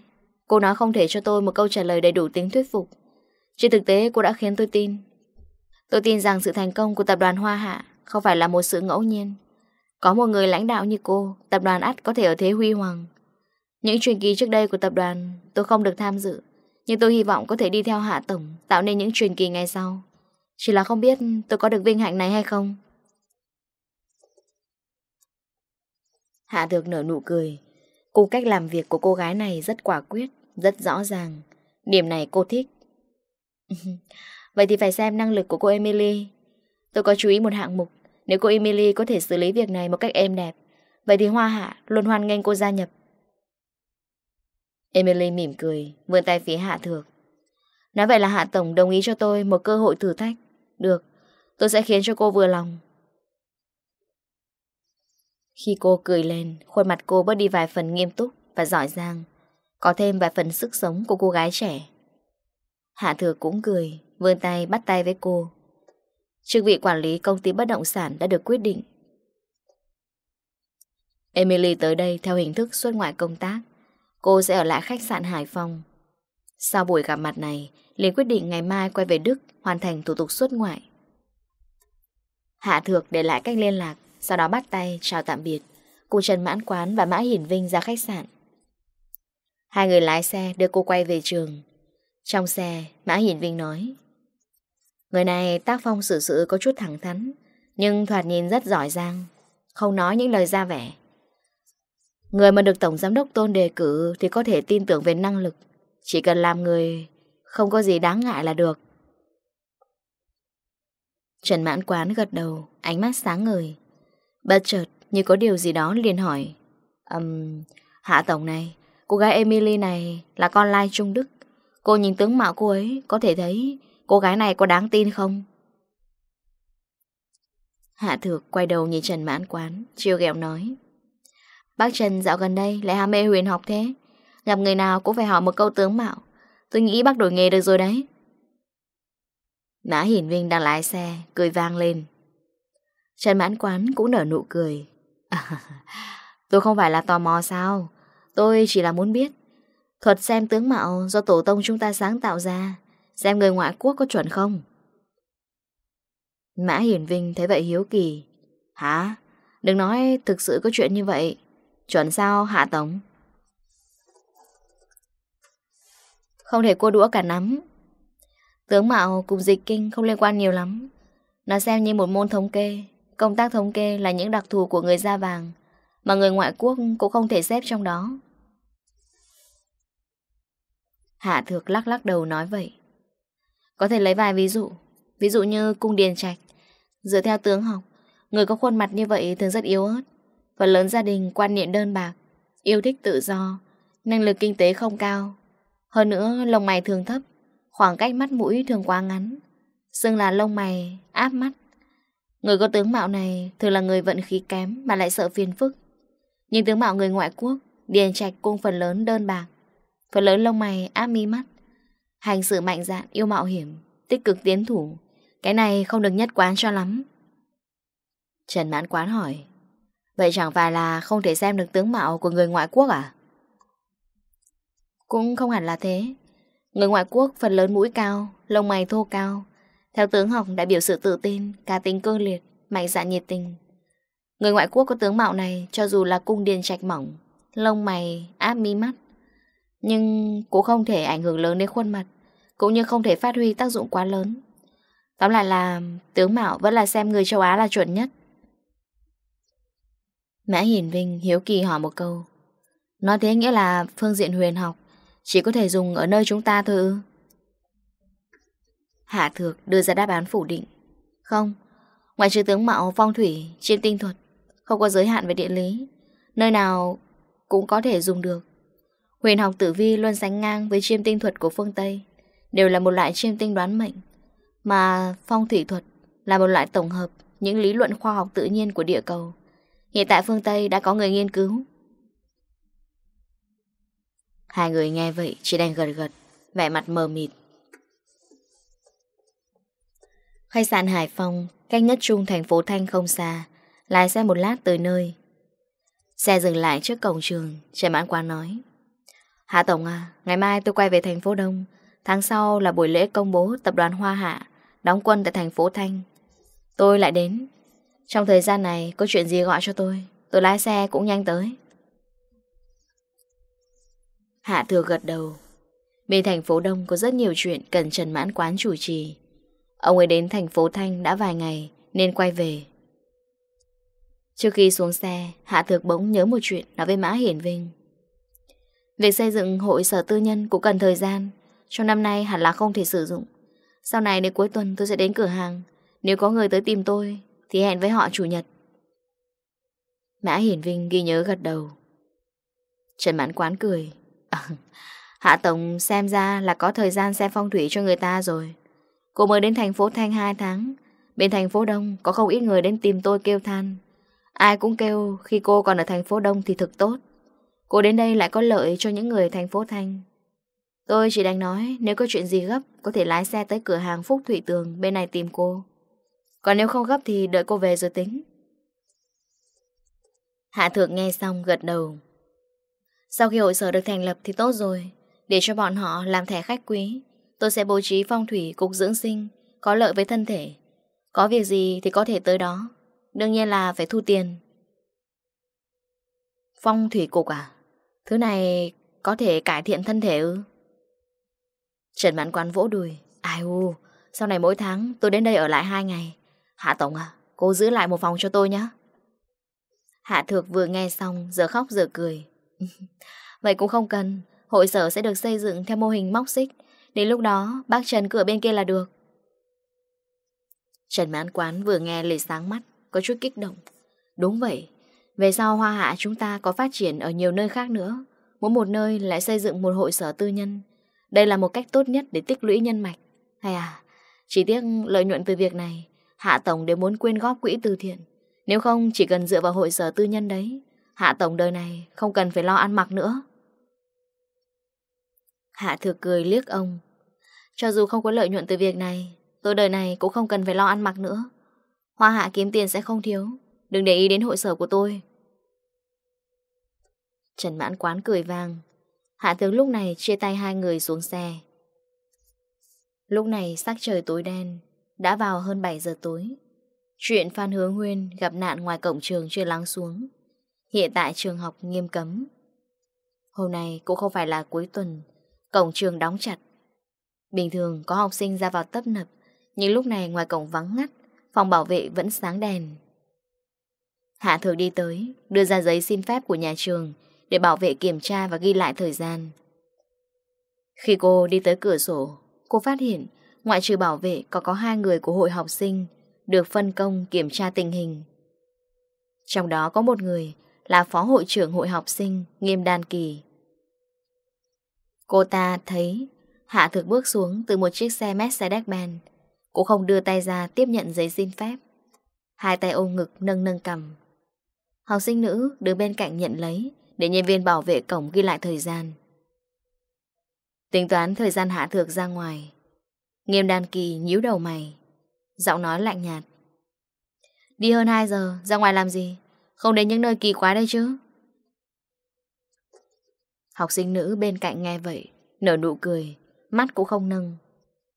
Cô nói không thể cho tôi một câu trả lời đầy đủ tính thuyết phục. Trên thực tế, cô đã khiến tôi tin. Tôi tin rằng sự thành công của tập đoàn Hoa Hạ Không phải là một sự ngẫu nhiên. Có một người lãnh đạo như cô, Tập đoàn ắt có thể ở thế huy hoàng. Những truyền kỳ trước đây của tập đoàn Tôi không được tham dự, Nhưng tôi hy vọng có thể đi theo Hạ Tổng, Tạo nên những truyền kỳ ngày sau. Chỉ là không biết tôi có được vinh hạnh này hay không. Hạ Thược nở nụ cười. Cô cách làm việc của cô gái này rất quả quyết, rất rõ ràng. Điểm này cô thích. Vậy thì phải xem năng lực của cô Emily. Tôi có chú ý một hạng mục. Nếu cô Emily có thể xử lý việc này một cách êm đẹp, vậy thì Hoa Hạ luôn hoan nghênh cô gia nhập. Emily mỉm cười, vươn tay phía Hạ Thược. Nói vậy là Hạ Tổng đồng ý cho tôi một cơ hội thử thách. Được, tôi sẽ khiến cho cô vừa lòng. Khi cô cười lên, khuôn mặt cô bớt đi vài phần nghiêm túc và giỏi giang, có thêm vài phần sức sống của cô gái trẻ. Hạ thừa cũng cười, vươn tay bắt tay với cô. Chức vị quản lý công ty bất động sản đã được quyết định. Emily tới đây theo hình thức xuất ngoại công tác. Cô sẽ ở lại khách sạn Hải Phòng. Sau buổi gặp mặt này, liền quyết định ngày mai quay về Đức hoàn thành thủ tục xuất ngoại. Hạ Thược để lại cách liên lạc sau đó bắt tay, chào tạm biệt. Cô Trần Mãn Quán và Mã Hiển Vinh ra khách sạn. Hai người lái xe đưa cô quay về trường. Trong xe, Mã Hiển Vinh nói Người này tác phong xử sự có chút thẳng thắn Nhưng thoạt nhìn rất giỏi giang Không nói những lời ra vẻ. Người mà được Tổng Giám đốc Tôn đề cử Thì có thể tin tưởng về năng lực Chỉ cần làm người Không có gì đáng ngại là được. Trần Mãn Quán gật đầu Ánh mắt sáng ngời. Bất chợt như có điều gì đó liền hỏi. Um, Hạ Tổng này Cô gái Emily này là con lai Trung Đức. Cô nhìn tướng mạo cô ấy Có thể thấy cô gái này có đáng tin không? Hạ Thược quay đầu nhìn Trần Mãn Quán Chiêu ghẹo nói. Bác Trần dạo gần đây lại ham mê huyền học thế. Gặp người nào cũng phải hỏi một câu tướng mạo. Tôi nghĩ bác đổi nghề được rồi đấy. Mã Hiển Vinh đang lái xe Cười vang lên. Trần mãn quán cũng nở nụ cười. Tôi không phải là tò mò sao? Tôi chỉ là muốn biết. Thuật xem tướng mạo do tổ tông chúng ta sáng tạo ra. Xem người ngoại quốc có chuẩn không? Mã Hiển Vinh thấy vậy hiếu kỳ. Hả? Đừng nói thực sự có chuyện như vậy. Chuẩn sao, hạ tống Không thể cua đũa cả nắm. Tướng mạo cùng dịch kinh không liên quan nhiều lắm. Nó xem như một môn thống kê Công tác thống kê là những đặc thù của người da vàng, mà người ngoại quốc cũng không thể xếp trong đó. Hạ Thược lắc lắc đầu nói vậy. Có thể lấy vài ví dụ, ví dụ như cung điền trạch. Dựa theo tướng học, người có khuôn mặt như vậy thường rất yếu ớt. Phần lớn gia đình quan niệm đơn bạc, yêu thích tự do, năng lực kinh tế không cao. Hơn nữa, lông mày thường thấp, khoảng cách mắt mũi thường quá ngắn. Xưng là lông mày, áp mắt, Người có tướng mạo này thường là người vận khí kém mà lại sợ phiền phức. Nhưng tướng mạo người ngoại quốc, điền trạch cung phần lớn đơn bạc. Phần lớn lông mày áp mi mắt. Hành sự mạnh dạn, yêu mạo hiểm, tích cực tiến thủ. Cái này không được nhất quán cho lắm. Trần mãn quán hỏi. Vậy chẳng phải là không thể xem được tướng mạo của người ngoại quốc à? Cũng không hẳn là thế. Người ngoại quốc phần lớn mũi cao, lông mày thô cao, theo tướng học đại biểu sự tự tin, cá tính cơ liệt, mạnh dạn nhiệt tình. Người ngoại quốc có tướng mạo này cho dù là cung điền trạch mỏng, lông mày áp mi mắt, nhưng cũng không thể ảnh hưởng lớn đến khuôn mặt, cũng như không thể phát huy tác dụng quá lớn. Tóm lại là tướng mạo vẫn là xem người châu Á là chuẩn nhất. Mã Hiển Vinh hiếu kỳ hỏi một câu. Nói thế nghĩa là phương diện huyền học chỉ có thể dùng ở nơi chúng ta thôi ư? Hạ Thược đưa ra đáp án phủ định. Không, ngoài trừ tướng mạo phong thủy, chiêm tinh thuật, không có giới hạn về địa lý, nơi nào cũng có thể dùng được. Huyền học tử vi luôn sánh ngang với chiêm tinh thuật của phương Tây, đều là một loại chiêm tinh đoán mệnh, mà phong thủy thuật là một loại tổng hợp những lý luận khoa học tự nhiên của địa cầu. Hiện tại phương Tây đã có người nghiên cứu. Hai người nghe vậy chỉ đang gật gật, vẻ mặt mờ mịt Khách sạn Hải Phòng, cách nhất trung thành phố Thanh không xa, lái xe một lát tới nơi. Xe dừng lại trước cổng trường, Trần Mãn Quán nói. Hạ Tổng à, ngày mai tôi quay về thành phố Đông, tháng sau là buổi lễ công bố tập đoàn Hoa Hạ, đóng quân tại thành phố Thanh. Tôi lại đến. Trong thời gian này, có chuyện gì gọi cho tôi, tôi lái xe cũng nhanh tới. Hạ thừa gật đầu. Bên thành phố Đông có rất nhiều chuyện cần Trần Mãn Quán chủ trì. Ông ấy đến thành phố Thanh đã vài ngày Nên quay về. Trước khi xuống xe Hạ Thược bỗng nhớ một chuyện Nói với Mã Hiển Vinh. Việc xây dựng hội sở tư nhân cũng cần thời gian Trong năm nay hẳn là không thể sử dụng. Sau này đến cuối tuần tôi sẽ đến cửa hàng Nếu có người tới tìm tôi Thì hẹn với họ chủ nhật. Mã Hiển Vinh ghi nhớ gật đầu. Trần Mãn Quán cười. À, Hạ Tổng xem ra là có thời gian xem phong thủy cho người ta rồi. Cô mới đến thành phố Thanh 2 tháng. Bên thành phố Đông, có không ít người đến tìm tôi kêu than. Ai cũng kêu, khi cô còn ở thành phố Đông thì thực tốt. Cô đến đây lại có lợi cho những người thành phố Thanh. Tôi chỉ đành nói, nếu có chuyện gì gấp, Có thể lái xe tới cửa hàng Phúc thủy Tường bên này tìm cô. Còn nếu không gấp thì đợi cô về rồi tính. Hạ thượng nghe xong gật đầu. Sau khi hội sở được thành lập thì tốt rồi, Để cho bọn họ làm thẻ khách quý. Tôi sẽ bố trí phong thủy cục dưỡng sinh, Có lợi với thân thể. Có việc gì thì có thể tới đó. Đương nhiên là phải thu tiền. Phong thủy cục à? Thứ này có thể cải thiện thân thể ư? Trần Mãn Quán vỗ đùi. Ai u, Sau này mỗi tháng tôi đến đây ở lại 2 ngày. Hạ Tổng à Cô giữ lại một phòng cho tôi nhé Hạ Thược vừa nghe xong, Giờ khóc giờ cười. Vậy cũng không cần, Hội sở sẽ được xây dựng theo mô hình móc xích. Đến lúc đó, bác Trần cửa bên kia là được. Trần mãn quán vừa nghe lời sáng mắt, Có chút kích động. Đúng vậy, Về sau hoa hạ chúng ta có phát triển ở nhiều nơi khác nữa. Mỗi một nơi lại xây dựng một hội sở tư nhân. Đây là một cách tốt nhất để tích lũy nhân mạch. Hay à Chỉ tiếc lợi nhuận từ việc này, Hạ Tổng đều muốn quyên góp quỹ từ thiện. Nếu không, chỉ cần dựa vào hội sở tư nhân đấy, Hạ Tổng đời này không cần phải lo ăn mặc nữa. Hạ thược cười liếc ông. Cho dù không có lợi nhuận từ việc này, Tôi đời này cũng không cần phải lo ăn mặc nữa. Hoa hạ kiếm tiền sẽ không thiếu, Đừng để ý đến hội sở của tôi. Trần mãn quán cười vang Hạ thược lúc này chia tay hai người xuống xe. Lúc này sắc trời tối đen, Đã vào hơn 7 giờ tối. Chuyện Phan Hướng Nguyên gặp nạn ngoài cổng trường chưa lắng xuống. Hiện tại trường học nghiêm cấm. Hôm nay cũng không phải là cuối tuần Cổng trường đóng chặt. Bình thường có học sinh ra vào tấp nập, Nhưng lúc này ngoài cổng vắng ngắt, Phòng bảo vệ vẫn sáng đèn. Hạ thược đi tới, Đưa ra giấy xin phép của nhà trường Để bảo vệ kiểm tra và ghi lại thời gian. Khi cô đi tới cửa sổ, Cô phát hiện Ngoại trừ bảo vệ có có hai người của hội học sinh Được phân công kiểm tra tình hình. Trong đó có một người Là phó hội trưởng hội học sinh Nghiêm Đan Kỳ. Cô ta thấy Hạ thực bước xuống từ một chiếc xe Mercedes-Benz. cũng không đưa tay ra tiếp nhận giấy xin phép. Hai tay ôm ngực nâng nâng cầm. Học sinh nữ đứng bên cạnh nhận lấy để nhân viên bảo vệ cổng ghi lại thời gian. Tính toán thời gian hạ thược ra ngoài. Nghiêm đàn kỳ nhíu đầu mày. Giọng nói lạnh nhạt. Đi hơn 2 giờ, ra ngoài làm gì? Không đến những nơi kỳ quá đây chứ? Học sinh nữ bên cạnh nghe vậy, Nở nụ cười, Mắt cũng không nâng.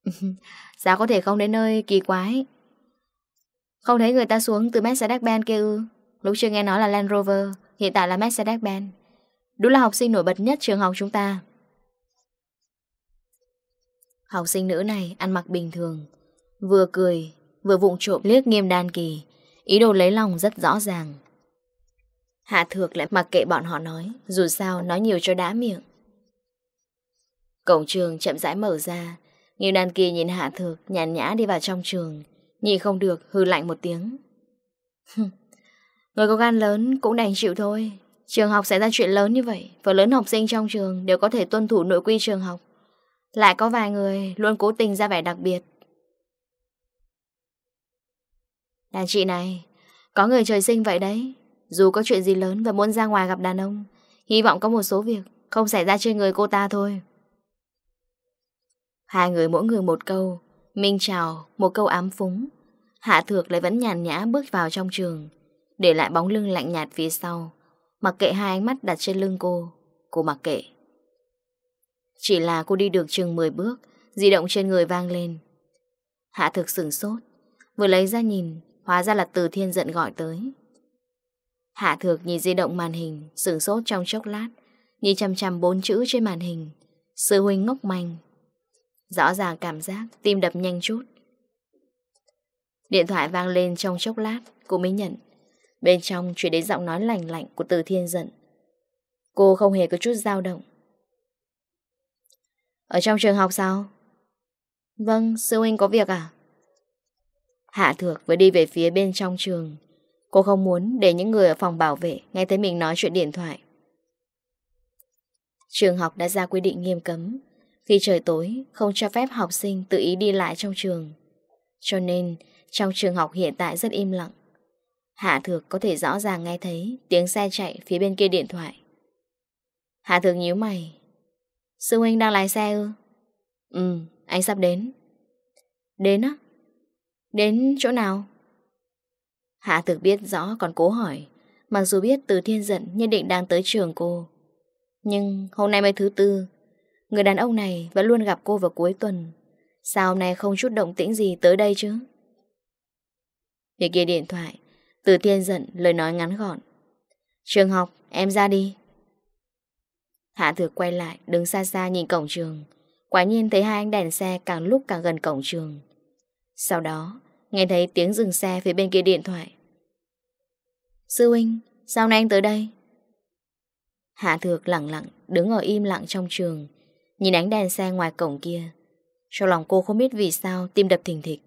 Sao có thể không đến nơi kỳ quái. Không thấy người ta xuống từ Mercedes-Benz kia ư? Lúc chưa nghe nói là Land Rover, Hiện tại là Mercedes-Benz. Đúng là học sinh nổi bật nhất trường học chúng ta. Học sinh nữ này ăn mặc bình thường, Vừa cười, Vừa vụng trộm liếc nghiêm đan kỳ. Ý đồ lấy lòng rất rõ ràng. Hạ Thược lại mặc kệ bọn họ nói, dù sao nói nhiều cho đá miệng. Cổng trường chậm rãi mở ra, Nghiêu đàn kia nhìn Hạ Thược nhàn nhã đi vào trong trường, nhìn không được hư lạnh một tiếng. Người có gan lớn cũng đành chịu thôi, trường học xảy ra chuyện lớn như vậy, và lớn học sinh trong trường đều có thể tuân thủ nội quy trường học. Lại có vài người luôn cố tình ra vẻ đặc biệt. Đàn chị này, có người trời sinh vậy đấy dù có chuyện gì lớn và muốn ra ngoài gặp đàn ông, Hy vọng có một số việc Không xảy ra trên người cô ta thôi. Hai người mỗi người một câu, Minh chào, một câu ám phúng. Hạ thược lại vẫn nhàn nhã bước vào trong trường, Để lại bóng lưng lạnh nhạt phía sau, Mặc kệ hai ánh mắt đặt trên lưng cô Cô mặc kệ. Chỉ là cô đi được chừng 10 bước, Di động trên người vang lên. Hạ thực sửng sốt, Vừa lấy ra nhìn, Hóa ra là từ thiên giận gọi tới. Hạ thược nhìn di động màn hình Sửng sốt trong chốc lát Nhìn chăm chăm bốn chữ trên màn hình. Sư huynh ngốc manh. Rõ ràng cảm giác tim đập nhanh chút. Điện thoại vang lên trong chốc lát Cô mới nhận. Bên trong chuyển đến giọng nói lành lạnh của từ thiên giận Cô không hề có chút dao động. Ở trong trường học sao? Vâng, sư huynh có việc à? Hạ thược vừa đi về phía bên trong trường. Cô không muốn để những người ở phòng bảo vệ nghe thấy mình nói chuyện điện thoại. Trường học đã ra quy định nghiêm cấm. Khi trời tối, không cho phép học sinh tự ý đi lại trong trường. Cho nên, trong trường học hiện tại rất im lặng. Hạ Thược có thể rõ ràng nghe thấy tiếng xe chạy phía bên kia điện thoại. Hạ Thược nhíu mày. Sư huynh đang lái xe ư? Ừ, anh sắp đến. Đến á? Đến chỗ nào? Hạ thực biết rõ còn cố hỏi. Mặc dù biết từ thiên giận nhất định đang tới trường cô. Nhưng hôm nay mới thứ tư. Người đàn ông này vẫn luôn gặp cô vào cuối tuần. Sao hôm nay không chút động tĩnh gì tới đây chứ? Phía kia điện thoại, Từ thiên giận lời nói ngắn gọn. Trường học, em ra đi. Hạ thược quay lại, đứng xa xa nhìn cổng trường. Quả nhiên thấy hai anh đèn xe càng lúc càng gần cổng trường. Sau đó Nghe thấy tiếng dừng xe phía bên kia điện thoại. Sư huynh, Sao nay anh tới đây? Hạ thược lặng lặng Đứng ở im lặng trong trường, Nhìn ánh đèn xe ngoài cổng kia. Trong lòng cô không biết vì sao Tim đập thình thịch.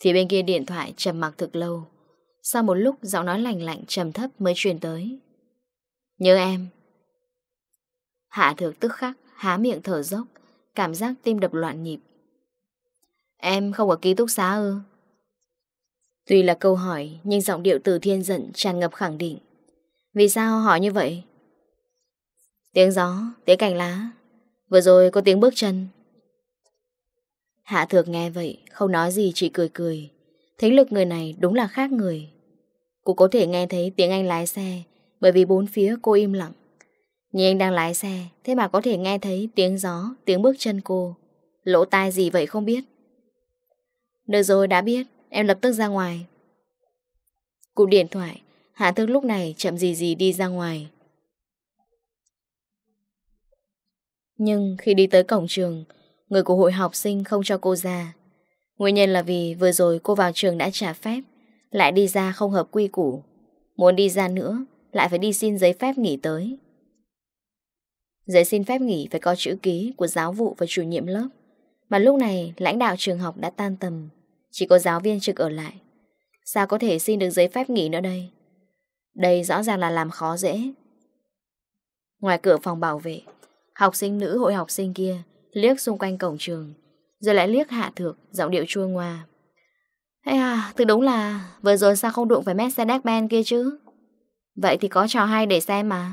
Phía bên kia điện thoại trầm mặc thực lâu. Sau một lúc giọng nói lạnh lạnh trầm thấp mới truyền tới. Nhớ em. Hạ thược tức khắc Há miệng thở dốc, Cảm giác tim đập loạn nhịp. Em không ở ký túc xá ư? Tuy là câu hỏi, nhưng giọng điệu từ thiên giận tràn ngập khẳng định. Vì sao hỏi như vậy? Tiếng gió, tiếng cành lá, vừa rồi có tiếng bước chân. Hạ thược nghe vậy, không nói gì chỉ cười cười. Thế lực người này đúng là khác người. Cô có thể nghe thấy tiếng anh lái xe, bởi vì bốn phía cô im lặng. Nhìn anh đang lái xe, thế mà có thể nghe thấy tiếng gió, tiếng bước chân cô. Lỗ tai gì vậy không biết. Được rồi đã biết, Em lập tức ra ngoài. Cụm điện thoại, Hạ thương lúc này chậm gì gì đi ra ngoài. Nhưng khi đi tới cổng trường, Người của hội học sinh không cho cô ra. Nguyên nhân là vì vừa rồi cô vào trường đã trả phép, Lại đi ra không hợp quy củ. Muốn đi ra nữa, Lại phải đi xin giấy phép nghỉ tới. Giấy xin phép nghỉ phải có chữ ký của giáo vụ và chủ nhiệm lớp. Mà lúc này lãnh đạo trường học đã tan tầm. Chỉ có giáo viên trực ở lại. Sao có thể xin được giấy phép nghỉ nữa đây? Đây rõ ràng là làm khó dễ. Ngoài cửa phòng bảo vệ Học sinh nữ hội học sinh kia Liếc xung quanh cổng trường Rồi lại liếc hạ thược Giọng điệu chua ngoa. Ê à, thực đúng là Vừa rồi sao không đụng phải Mercedes-Benz kia chứ? Vậy thì có trò hay để xem mà.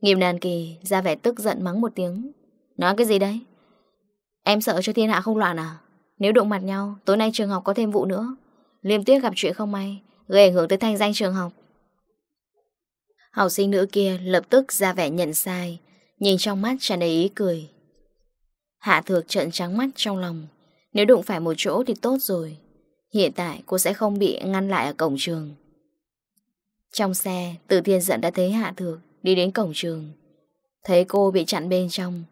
Nghiêm đàn kỳ ra vẻ tức giận mắng một tiếng. Nói cái gì đấy Em sợ cho thiên hạ không loạn à? Nếu đụng mặt nhau, Tối nay trường học có thêm vụ nữa. Liêm tuyết gặp chuyện không may, Gây ảnh hưởng tới thanh danh trường học. Học sinh nữ kia lập tức ra vẻ nhận sai, Nhìn trong mắt tràn đầy ý cười. Hạ thược trận trắng mắt trong lòng. Nếu đụng phải một chỗ thì tốt rồi. Hiện tại cô sẽ không bị ngăn lại ở cổng trường. Trong xe, Từ thiên giận đã thấy Hạ thược Đi đến cổng trường. Thấy cô bị chặn bên trong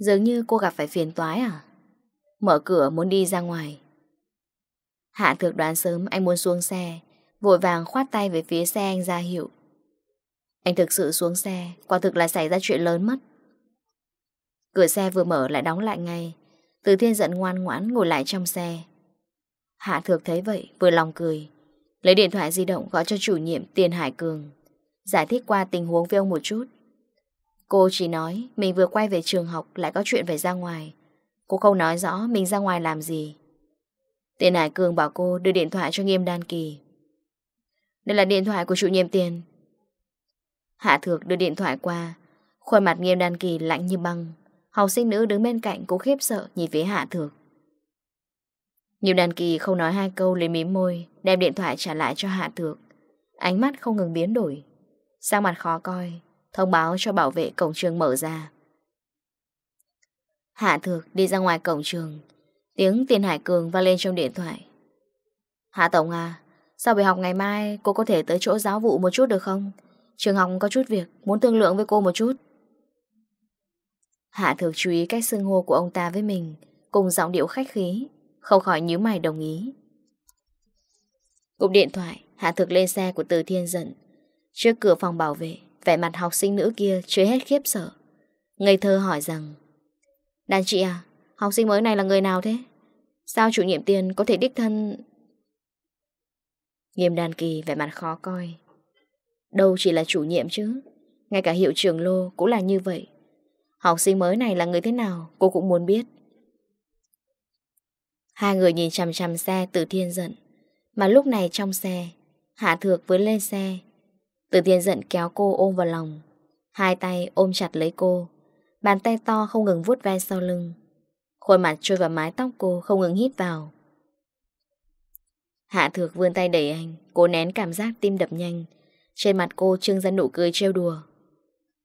Dường như cô gặp phải phiền toái à? Mở cửa muốn đi ra ngoài. Hạ thược đoán sớm anh muốn xuống xe, vội vàng khoát tay về phía xe anh ra hiệu. Anh thực sự xuống xe, quả thực là xảy ra chuyện lớn mất. Cửa xe vừa mở lại đóng lại ngay, từ thiên giận ngoan ngoãn ngồi lại trong xe. Hạ thược thấy vậy, vừa lòng cười. Lấy điện thoại di động gọi cho chủ nhiệm Tiền Hải Cường. Giải thích qua tình huống với ông một chút. Cô chỉ nói mình vừa quay về trường học lại có chuyện phải ra ngoài. Cô không nói rõ mình ra ngoài làm gì. Tiền Hải Cường bảo cô đưa điện thoại cho nghiêm đan kỳ. Đây là điện thoại của chủ nhiệm tiền. Hạ Thược đưa điện thoại qua. Khuôn mặt nghiêm đan kỳ lạnh như băng. Học sinh nữ đứng bên cạnh cũng khiếp sợ nhìn phía Hạ Thược. Nghiêm đàn kỳ không nói hai câu lấy mím môi, đem điện thoại trả lại cho Hạ Thược. Ánh mắt không ngừng biến đổi. Sang mặt khó coi, Thông báo cho bảo vệ cổng trường mở ra. Hạ thược đi ra ngoài cổng trường, Tiếng tiền hải cường vang lên trong điện thoại. Hạ Tổng à Sau buổi học ngày mai, cô có thể tới chỗ giáo vụ một chút được không? Trường học có chút việc, Muốn thương lượng với cô một chút. Hạ thược chú ý cách xưng hô của ông ta với mình, Cùng giọng điệu khách khí, Không khỏi nhíu mày đồng ý. Cục điện thoại, Hạ Thược lên xe của Từ Thiên Dận. Trước cửa phòng bảo vệ Vẻ mặt học sinh nữ kia chưa hết khiếp sợ. Ngây thơ hỏi rằng, Đàn chị à Học sinh mới này là người nào thế? Sao chủ nhiệm tiền có thể đích thân? Nghiêm đàn kỳ vẻ mặt khó coi. Đâu chỉ là chủ nhiệm chứ, Ngay cả hiệu trưởng lô cũng là như vậy. Học sinh mới này là người thế nào Cô cũng muốn biết. Hai người nhìn chằm chằm xe từ thiên giận Mà lúc này trong xe, Hạ thược vừa lên xe từ thiên giận kéo cô ôm vào lòng. Hai tay ôm chặt lấy cô. Bàn tay to không ngừng vuốt ve sau lưng. Khuôi mặt trôi vào mái tóc cô Không ngừng hít vào. Hạ thược vươn tay đẩy anh, Cố nén cảm giác tim đập nhanh. Trên mặt cô trưng ra nụ cười trêu đùa.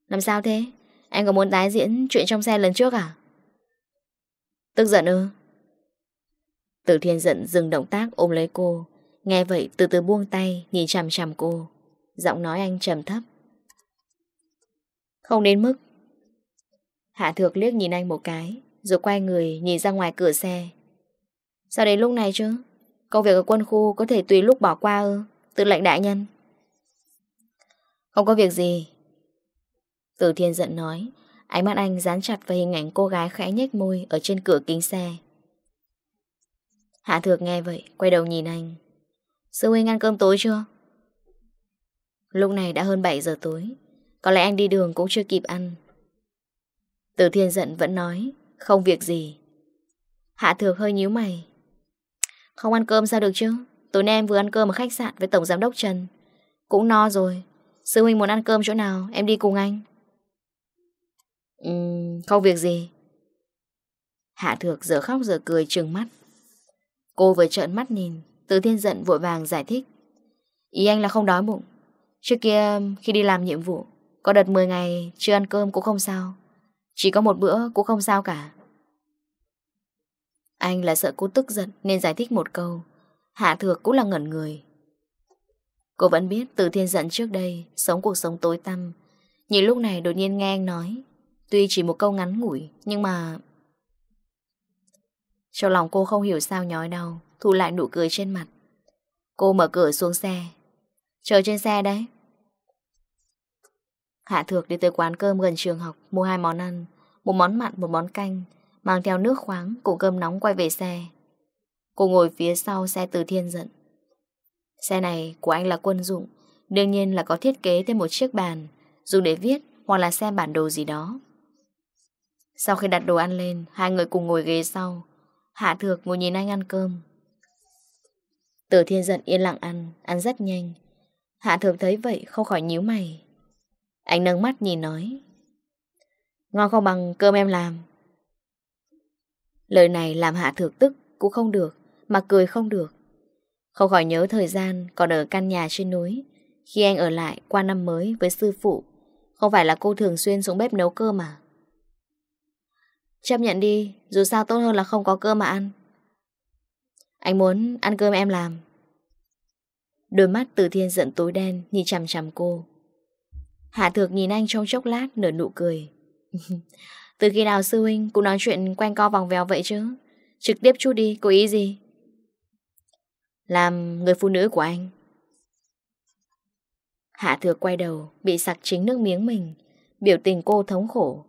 Làm sao thế? Anh có muốn tái diễn chuyện trong xe lần trước à? Tức giận ư? Từ thiên giận dừng động tác ôm lấy cô. Nghe vậy từ từ buông tay, Nhìn chằm chằm cô. Giọng nói anh trầm thấp. Không đến mức. Hạ thược liếc nhìn anh một cái, Rồi quay người nhìn ra ngoài cửa xe. Sao đến lúc này chứ? Công việc ở quân khu có thể tùy lúc bỏ qua ư? Tự lệnh đại nhân. Không có việc gì. Từ thiên giận nói, Ánh mắt anh dán chặt vào hình ảnh cô gái khẽ nhếch môi Ở trên cửa kính xe. Hạ thược nghe vậy, Quay đầu nhìn anh. Sư huynh ăn cơm tối chưa? Lúc này đã hơn 7 giờ tối. Có lẽ anh đi đường cũng chưa kịp ăn. Từ thiên giận vẫn nói Không việc gì. Hạ thược hơi nhíu mày. Không ăn cơm sao được chứ? Tối nay em vừa ăn cơm ở khách sạn với Tổng Giám Đốc Trần. Cũng no rồi. Sư huynh muốn ăn cơm chỗ nào Em đi cùng anh. Uhm, Không việc gì. Hạ thược giờ khóc giờ cười trừng mắt. Cô vừa trợn mắt nhìn Từ thiên giận vội vàng giải thích. Ý anh là không đói bụng. Trước kia, khi đi làm nhiệm vụ, Có đợt 10 ngày chưa ăn cơm cũng không sao. Chỉ có một bữa cũng không sao cả. Anh là sợ cô tức giận nên giải thích một câu. Hạ thược cũng là ngẩn người. Cô vẫn biết từ thiên giận trước đây Sống cuộc sống tối tăm. Nhìn lúc này đột nhiên nghe anh nói. Tuy chỉ một câu ngắn ngủi, Nhưng mà Trong lòng cô không hiểu sao nhói đau, Thu lại nụ cười trên mặt. Cô mở cửa xuống xe. Chờ trên xe đấy. Hạ Thược đi tới quán cơm gần trường học, Mua hai món ăn, Một món mặn, một món canh, Mang theo nước khoáng, cùng cơm nóng quay về xe. Cô ngồi phía sau xe từ thiên Dận. Xe này của anh là quân dụng, Đương nhiên là có thiết kế thêm một chiếc bàn, Dùng để viết hoặc là xem bản đồ gì đó. Sau khi đặt đồ ăn lên, Hai người cùng ngồi ghế sau. Hạ Thược ngồi nhìn anh ăn cơm. Từ thiên Dận yên lặng ăn Ăn rất nhanh. Hạ Thược thấy vậy không khỏi nhíu mày. Anh nâng mắt nhìn nói. Ngon không bằng cơm em làm. Lời này làm Hạ thược tức Cũng không được, Mà cười không được. Không khỏi nhớ thời gian còn ở căn nhà trên núi, Khi anh ở lại qua năm mới với sư phụ, Không phải là cô thường xuyên xuống bếp nấu cơm mà Chấp nhận đi, Dù sao tốt hơn là không có cơm mà ăn. Anh muốn ăn cơm em làm. Đôi mắt từ thiên giận tối đen, Nhìn chằm chằm cô. Hạ Thược nhìn anh trong chốc lát nở nụ cười. cười Từ khi nào sư huynh cũng nói chuyện quanh co vòng vèo vậy chứ? Trực tiếp chút đi, có ý gì? Làm người phụ nữ của anh. Hạ Thược quay đầu Bị sặc chính nước miếng mình Biểu tình cô thống khổ.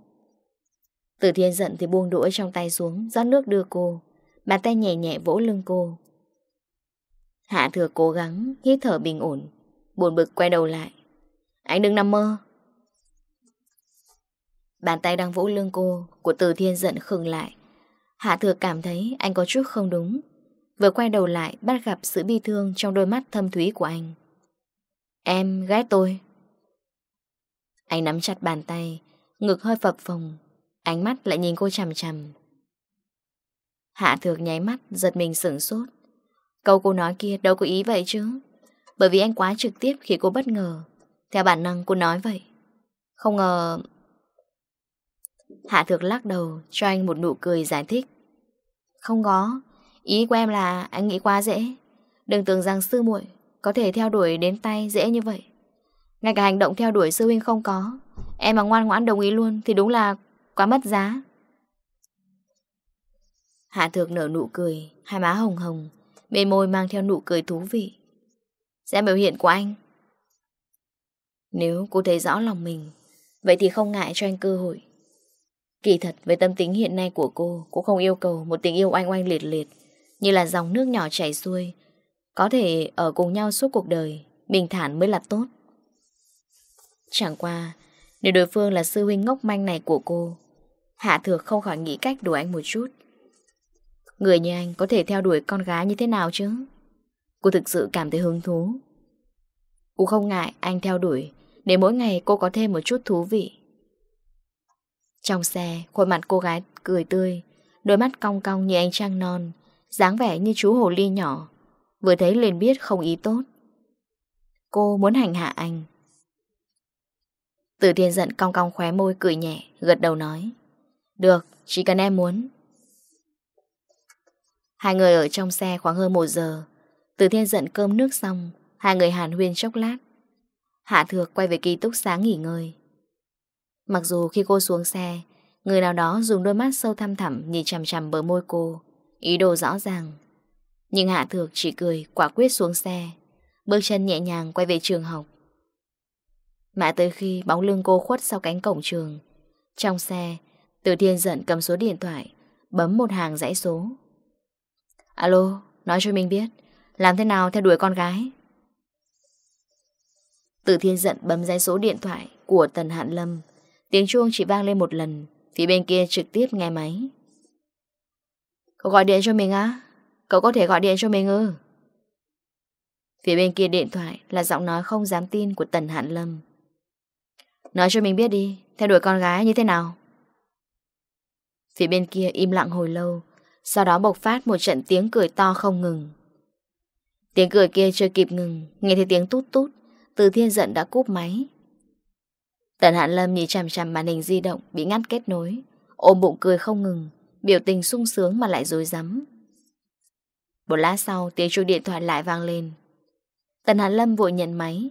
Từ thiên giận thì buông đũa trong tay xuống rót nước đưa cô. Bàn tay nhẹ nhẹ vỗ lưng cô. Hạ Thược cố gắng Hít thở bình ổn Buồn bực quay đầu lại. Anh đừng nằm mơ. Bàn tay đang vỗ lưng cô, Của từ thiên giận khừng lại. Hạ thừa cảm thấy anh có chút không đúng. Vừa quay đầu lại, bắt gặp sự bi thương Trong đôi mắt thâm thúy của anh. Em ghét tôi. Anh nắm chặt bàn tay, Ngực hơi phập phồng, Ánh mắt lại nhìn cô chằm chằm. Hạ thược nháy mắt, Giật mình sửng sốt. Câu cô nói kia đâu có ý vậy chứ? Bởi vì anh quá trực tiếp khi cô bất ngờ. Theo bản năng cô nói vậy. Không ngờ Hạ thược lắc đầu, cho anh một nụ cười giải thích. Không có. Ý của em là anh nghĩ quá dễ. Đừng tưởng rằng sư muội Có thể theo đuổi đến tay dễ như vậy. Ngay cả hành động theo đuổi sư huynh không có. Em mà ngoan ngoãn đồng ý luôn Thì đúng là quá mất giá. Hạ thược nở nụ cười, Hai má hồng hồng Bên môi mang theo nụ cười thú vị. Xem biểu hiện của anh. Nếu cô thấy rõ lòng mình, vậy thì không ngại cho anh cơ hội. Kỳ thật với tâm tính hiện nay của cô, cô không yêu cầu một tình yêu oanh oanh liệt liệt, như là dòng nước nhỏ chảy xuôi. Có thể ở cùng nhau suốt cuộc đời, bình thản mới là tốt. Chẳng qua, nếu đối phương là sư huynh ngốc manh này của cô, Hạ Thược không khỏi nghĩ cách đuổi anh một chút. Người như anh có thể theo đuổi con gái như thế nào chứ? Cô thực sự cảm thấy hứng thú. Cô không ngại anh theo đuổi, để mỗi ngày cô có thêm một chút thú vị. Trong xe Khuôn mặt cô gái cười tươi Đôi mắt cong cong như anh trăng non dáng vẻ như chú hồ ly nhỏ. Vừa thấy liền biết không ý tốt. Cô muốn hành hạ anh. Từ thiên giận cong cong khóe môi cười nhẹ Gật đầu nói Được, chỉ cần em muốn. Hai người ở trong xe khoảng hơn một giờ. Từ thiên giận cơm nước xong Hai người hàn huyên chốc lát. Hạ Thược quay về ký túc xá nghỉ ngơi. Mặc dù khi cô xuống xe, người nào đó dùng đôi mắt sâu thăm thẳm nhìn chằm chằm bờ môi cô, ý đồ rõ ràng. Nhưng Hạ Thược chỉ cười quả quyết xuống xe, bước chân nhẹ nhàng quay về trường học. Mãi tới khi bóng lưng cô khuất sau cánh cổng trường, trong xe, Từ Thiên giận cầm số điện thoại, bấm một hàng dãy số. Alo, nói cho mình biết, làm thế nào theo đuổi con gái? Từ thiên giận bấm dây số điện thoại của Tần Hạn Lâm. Tiếng chuông chỉ vang lên một lần, phía bên kia trực tiếp nghe máy. Cậu gọi điện cho mình á? Cậu có thể gọi điện cho mình ư? Phía bên kia điện thoại là giọng nói không dám tin của Tần Hạn Lâm. Nói cho mình biết đi, theo đuổi con gái như thế nào? Phía bên kia im lặng hồi lâu, sau đó bộc phát một trận tiếng cười to không ngừng. Tiếng cười kia chưa kịp ngừng, nghe thấy tiếng tút tút, từ thiên giận đã cúp máy. Tần Hạn Lâm nhìn chằm chằm màn hình di động Bị ngắt kết nối. Ôm bụng cười không ngừng, Biểu tình sung sướng mà lại dối rắm. Một lát sau, tiếng chuông điện thoại lại vang lên. Tần Hạn Lâm vội nhận máy.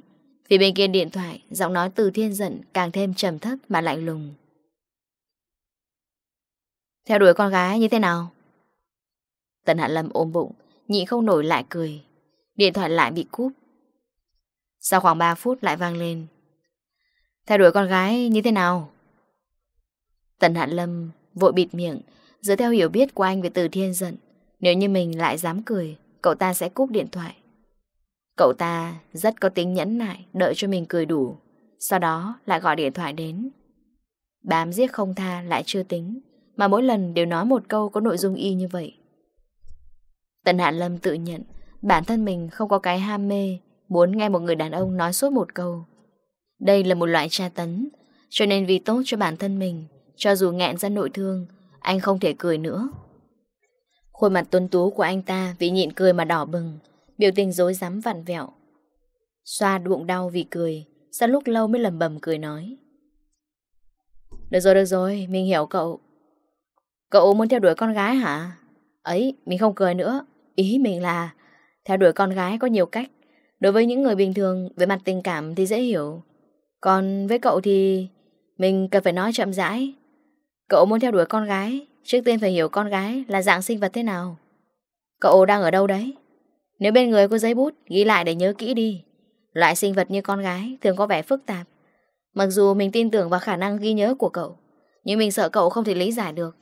Vì bên kia điện thoại, Giọng nói từ thiên giận càng thêm trầm thấp mà lạnh lùng. Theo đuổi con gái như thế nào? Tần Hạn Lâm ôm bụng Nhị không nổi lại cười. Điện thoại lại bị cúp. Sau khoảng 3 phút lại vang lên. Thay đổi con gái như thế nào? Tần Hạn Lâm vội bịt miệng, Dựa theo hiểu biết của anh về từ thiên giận. Nếu như mình lại dám cười, Cậu ta sẽ cúp điện thoại. Cậu ta rất có tính nhẫn nại, Đợi cho mình cười đủ. Sau đó lại gọi điện thoại đến. Bám giết không tha lại chưa tính, Mà mỗi lần đều nói một câu có nội dung y như vậy. Tần Hạn Lâm tự nhận Bản thân mình không có cái ham mê muốn nghe một người đàn ông nói suốt một câu. Đây là một loại tra tấn, cho nên vì tốt cho bản thân mình, cho dù nghẹn ra nội thương, anh không thể cười nữa. Khuôn mặt tuấn tú của anh ta vì nhịn cười mà đỏ bừng, biểu tình dối rắm vặn vẹo. Xoa bụng đau vì cười, sau lúc lâu mới lầm bầm cười nói. Được rồi, được rồi, mình hiểu cậu. Cậu muốn theo đuổi con gái hả? Ấy, mình không cười nữa. Ý mình là theo đuổi con gái có nhiều cách. Đối với những người bình thường, Về mặt tình cảm thì dễ hiểu. Còn với cậu thì Mình cần phải nói chậm rãi. Cậu muốn theo đuổi con gái, Trước tiên phải hiểu con gái là dạng sinh vật thế nào. Cậu đang ở đâu đấy? Nếu bên người có giấy bút, Ghi lại để nhớ kỹ đi. Loại sinh vật như con gái thường có vẻ phức tạp. Mặc dù mình tin tưởng vào khả năng ghi nhớ của cậu, Nhưng mình sợ cậu không thể lý giải được.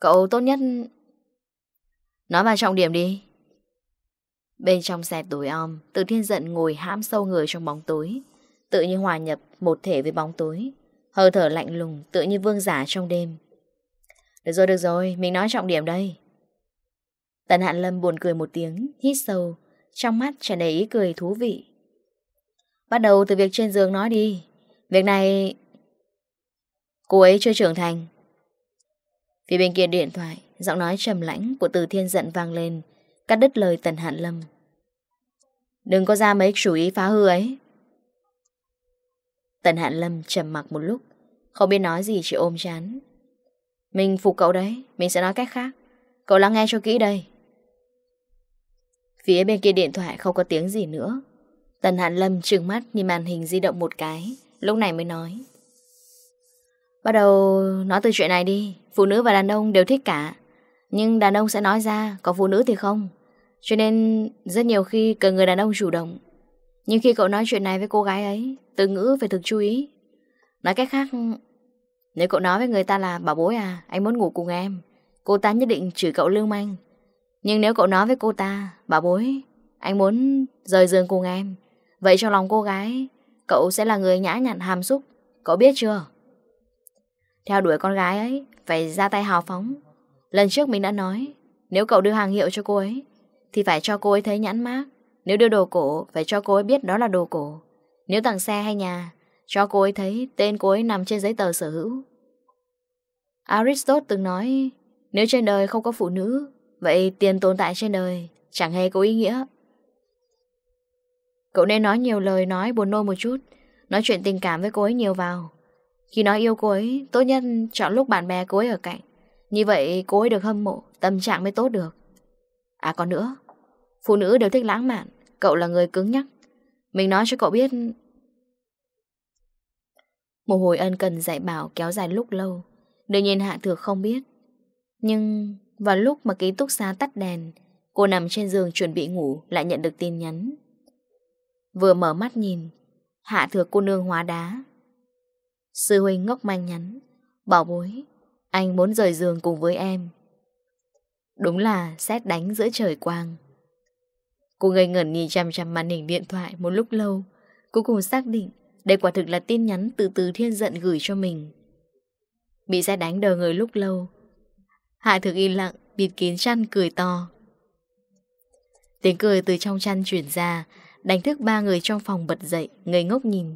Cậu tốt nhất Nói vào trọng điểm đi. Bên trong xe tối om, Từ Thiên giận ngồi hãm sâu người trong bóng tối, tự như hòa nhập một thể với bóng tối, hơi thở lạnh lùng tự như vương giả trong đêm. Được rồi, được rồi, mình nói trọng điểm đây. Tần Hạn Lâm buồn cười một tiếng, hít sâu, trong mắt tràn đầy ý cười thú vị. Bắt đầu từ việc trên giường nói đi. Việc này... Cô ấy chưa trưởng thành. Phía bên kia điện thoại, giọng nói trầm lãnh của Từ Thiên giận vang lên, Cắt đứt lời Tần Hạn Lâm. Đừng có ra mấy chủ ý phá hư ấy. Tần Hạn Lâm trầm mặc một lúc, Không biết nói gì chỉ ôm chán. Mình phục cậu đấy, Mình sẽ nói cách khác. Cậu lắng nghe cho kỹ đây. Phía bên kia điện thoại không có tiếng gì nữa. Tần Hạn Lâm trừng mắt nhìn màn hình di động một cái, Lúc này mới nói. Bắt đầu nói từ chuyện này đi, Phụ nữ và đàn ông đều thích cả, Nhưng đàn ông sẽ nói ra, Có phụ nữ thì không. Cho nên rất nhiều khi cần người đàn ông chủ động. Nhưng khi cậu nói chuyện này với cô gái ấy, Từ ngữ phải thực chú ý. Nói cách khác, Nếu cậu nói với người ta là, Bảo bối à Anh muốn ngủ cùng em, Cô ta nhất định chửi cậu lưu manh. Nhưng nếu cậu nói với cô ta, Bảo bối, Anh muốn rời giường cùng em, Vậy trong lòng cô gái, Cậu sẽ là người nhã nhặn hàm xúc, Cậu biết chưa? Theo đuổi con gái ấy, Phải ra tay hào phóng. Lần trước mình đã nói, Nếu cậu đưa hàng hiệu cho cô ấy thì phải cho cô ấy thấy nhãn mát. Nếu đưa đồ cổ, phải cho cô ấy biết đó là đồ cổ. Nếu tặng xe hay nhà, cho cô ấy thấy tên cô ấy nằm trên giấy tờ sở hữu. Aristotle từng nói, nếu trên đời không có phụ nữ, vậy tiền tồn tại trên đời chẳng hề có ý nghĩa. Cậu nên nói nhiều lời nói buồn nôn một chút, nói chuyện tình cảm với cô ấy nhiều vào. Khi nói yêu cô ấy, tốt nhất chọn lúc bạn bè cô ấy ở cạnh. Như vậy cô ấy được hâm mộ, tâm trạng mới tốt được. À còn nữa. Phụ nữ đều thích lãng mạn. Cậu là người cứng nhắc. Mình nói cho cậu biết. Một hồi ân cần dạy bảo kéo dài lúc lâu. Đương nhiên Hạ Thược không biết. Nhưng vào lúc mà ký túc xá tắt đèn, Cô nằm trên giường chuẩn bị ngủ Lại nhận được tin nhắn. Vừa mở mắt nhìn, Hạ Thược cô nương hóa đá. Sư huynh ngốc manh nhắn. Bảo bối, Anh muốn rời giường cùng với em. Đúng là xét đánh giữa trời quang. Cô ngây ngẩn nhìn chăm chăm màn hình điện thoại một lúc lâu. Cuối cùng xác định Đây quả thực là tin nhắn từ từ thiên giận gửi cho mình. Bị xét đánh đờ người lúc lâu. Hạ thực im lặng, Bịt kín chăn, cười to. Tiếng cười từ trong chăn chuyển ra, Đánh thức ba người trong phòng bật dậy, Ngây ngốc nhìn.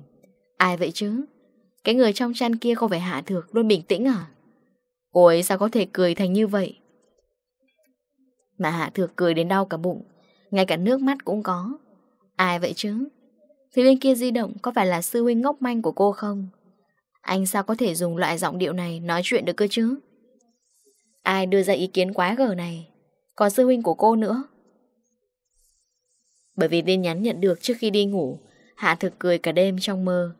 Ai vậy chứ? Cái người trong chăn kia không phải hạ thược Luôn bình tĩnh à? Cô ấy sao có thể cười thành như vậy? Mà Hạ Thược cười đến đau cả bụng. Ngay cả nước mắt cũng có. Ai vậy chứ? Phía bên kia di động có phải là sư huynh ngốc manh của cô không? Anh sao có thể dùng loại giọng điệu này Nói chuyện được cơ chứ? Ai đưa ra ý kiến quá gở này? Còn sư huynh của cô nữa. Bởi vì tin nhắn nhận được trước khi đi ngủ, Hạ Thực cười cả đêm trong mơ.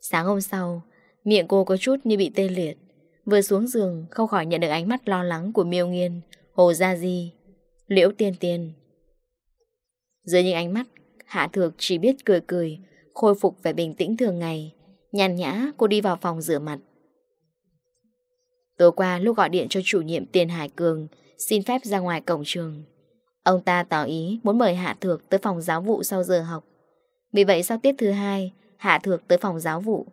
Sáng hôm sau, Miệng cô có chút như bị tê liệt. Vừa xuống giường, không khỏi nhận được ánh mắt lo lắng của miêu nghiên, Hồ Gia Di. Liễu tiên tiên. Dưới những ánh mắt, Hạ Thược chỉ biết cười cười, Khôi phục vẻ bình tĩnh thường ngày, Nhàn nhã cô đi vào phòng rửa mặt. Tối qua lúc gọi điện cho chủ nhiệm Tiền Hải Cường, Xin phép ra ngoài cổng trường. Ông ta tỏ ý muốn mời Hạ Thược tới phòng giáo vụ sau giờ học. Vì vậy sau tiết thứ hai, Hạ Thược tới phòng giáo vụ.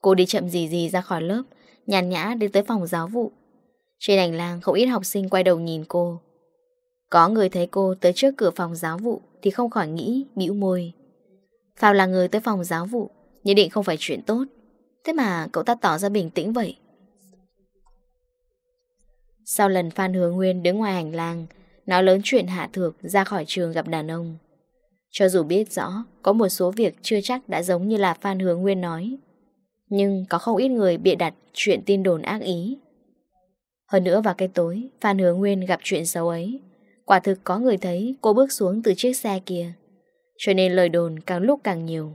Cô đi chậm gì gì ra khỏi lớp, Nhàn nhã đến tới phòng giáo vụ. Trên hành lang, không ít học sinh quay đầu nhìn cô. Có người thấy cô tới trước cửa phòng giáo vụ Thì không khỏi nghĩ, bĩu môi. Phạm là người tới phòng giáo vụ, Nhất định không phải chuyện tốt. Thế mà cậu ta tỏ ra bình tĩnh vậy. Sau lần Phan Hứa Nguyên đứng ngoài hành lang Nói lớn chuyện Hạ Thược ra khỏi trường gặp đàn ông. Cho dù biết rõ, Có một số việc chưa chắc đã giống như là Phan Hứa Nguyên nói. Nhưng có không ít người bị đặt chuyện tin đồn ác ý. Hơn nữa vào cái tối, Phan Hứa Nguyên gặp chuyện xấu ấy. Quả thực có người thấy cô bước xuống từ chiếc xe kia. Cho nên lời đồn càng lúc càng nhiều.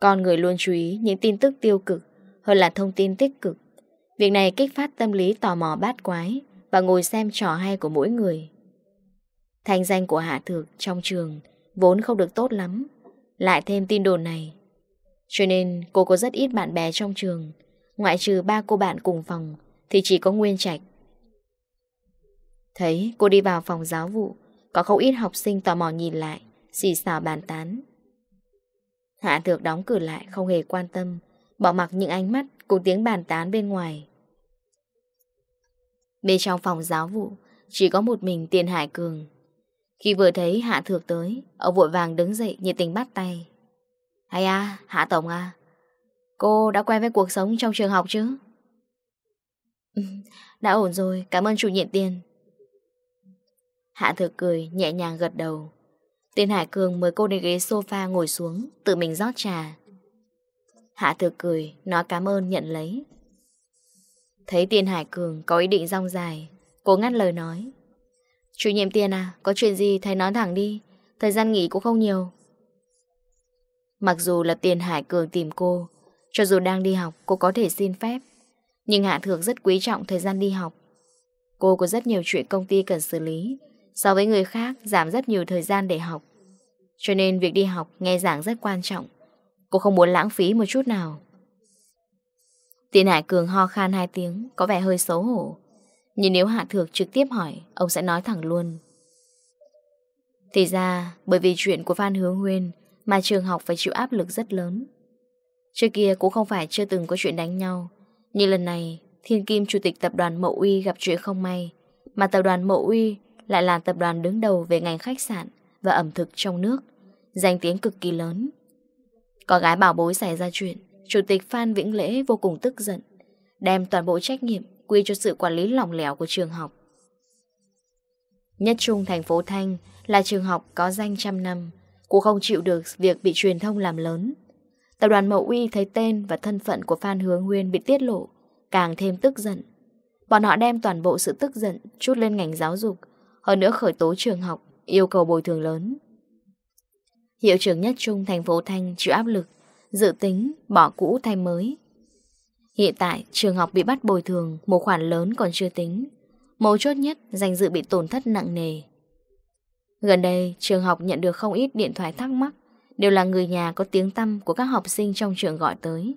Con người luôn chú ý những tin tức tiêu cực hơn là thông tin tích cực. Việc này kích phát tâm lý tò mò bát quái và ngồi xem trò hay của mỗi người. Thành danh của Hạ Thược trong trường vốn không được tốt lắm, lại thêm tin đồn này. Cho nên cô có rất ít bạn bè trong trường, ngoại trừ ba cô bạn cùng phòng thì chỉ có Nguyên Trạch. Thấy cô đi vào phòng giáo vụ, Có không ít học sinh tò mò nhìn lại, Xì xào bàn tán. Hạ thược đóng cửa lại, không hề quan tâm, Bỏ mặc những ánh mắt Cùng tiếng bàn tán bên ngoài. Bên trong phòng giáo vụ, Chỉ có một mình tiền hải cường. Khi vừa thấy hạ thược tới, Ông vội vàng đứng dậy nhiệt tình bắt tay. Hay à hạ tổng à Cô đã quen với cuộc sống trong trường học chứ? Ừ, đã ổn rồi, cảm ơn chủ nhiệm tiền. Hạ thừa cười, nhẹ nhàng gật đầu. Tiên Hải Cường mời cô đến ghế sofa ngồi xuống, tự mình rót trà. Hạ thừa cười, nói cảm ơn nhận lấy. Thấy Tiên Hải Cường có ý định rong dài, cô ngắt lời nói. Chủ nhiệm tiền à, có chuyện gì thầy nói thẳng đi, thời gian nghỉ cũng không nhiều. Mặc dù là Tiền Hải Cường tìm cô, cho dù đang đi học cô có thể xin phép, nhưng Hạ Thược rất quý trọng thời gian đi học. Cô có rất nhiều chuyện công ty cần xử lý, So với người khác giảm rất nhiều thời gian để học. Cho nên việc đi học nghe giảng rất quan trọng. Cô không muốn lãng phí một chút nào. Tiền Hải Cường ho khan hai tiếng, Có vẻ hơi xấu hổ. Nhưng nếu Hạ Thược trực tiếp hỏi, Ông sẽ nói thẳng luôn. Thì ra, bởi vì chuyện của Phan Hướng Huyên Mà trường học phải chịu áp lực rất lớn. Trước kia cũng không phải chưa từng có chuyện đánh nhau nhưng lần này, Thiên Kim chủ tịch tập đoàn Mậu Uy gặp chuyện không may, mà tập đoàn Mậu Uy lại là tập đoàn đứng đầu về ngành khách sạn và ẩm thực trong nước, danh tiếng cực kỳ lớn. Có gái bảo bối xảy ra chuyện, chủ tịch Phan Vĩnh Lễ vô cùng tức giận, đem toàn bộ trách nhiệm quy cho sự quản lý lỏng lẻo của trường học. Nhất trung thành phố Thanh là trường học có danh trăm năm, cũng không chịu được việc bị truyền thông làm lớn, Tập đoàn Mậu Uy thấy tên và thân phận của Phan Hướng Huyên bị tiết lộ, càng thêm tức giận. Bọn họ đem toàn bộ sự tức giận chút lên ngành giáo dục, hơn nữa khởi tố trường học, yêu cầu bồi thường lớn. Hiệu trưởng nhất trung thành phố Thanh chịu áp lực, dự tính bỏ cũ thay mới. Hiện tại, trường học bị bắt bồi thường, một khoản lớn còn chưa tính. Mấu chốt nhất, danh dự bị tổn thất nặng nề. Gần đây, trường học nhận được không ít điện thoại thắc mắc đều là người nhà có tiếng tăm của các học sinh trong trường gọi tới.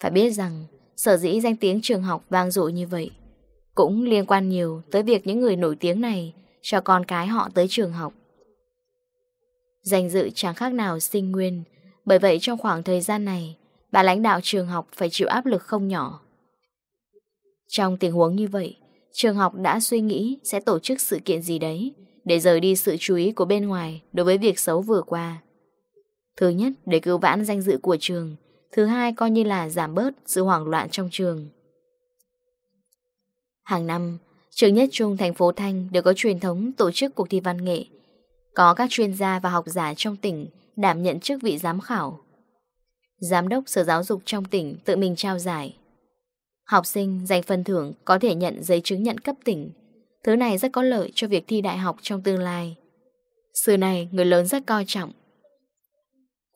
Phải biết rằng, sở dĩ danh tiếng trường học vang dội như vậy, cũng liên quan nhiều tới việc những người nổi tiếng này cho con cái họ tới trường học. Danh dự chẳng khác nào sinh nguyên, bởi vậy trong khoảng thời gian này, bà lãnh đạo trường học phải chịu áp lực không nhỏ. Trong tình huống như vậy, trường học đã suy nghĩ sẽ tổ chức sự kiện gì đấy để rời đi sự chú ý của bên ngoài đối với việc xấu vừa qua. Thứ nhất, để cứu vãn danh dự của trường. Thứ hai, coi như là giảm bớt sự hoảng loạn trong trường. Hàng năm, trường nhất trung thành phố Thanh đều có truyền thống tổ chức cuộc thi văn nghệ. Có các chuyên gia và học giả trong tỉnh đảm nhận chức vị giám khảo. Giám đốc sở giáo dục trong tỉnh tự mình trao giải. Học sinh giành phần thưởng có thể nhận giấy chứng nhận cấp tỉnh. Thứ này rất có lợi cho việc thi đại học trong tương lai. Sự này người lớn rất coi trọng.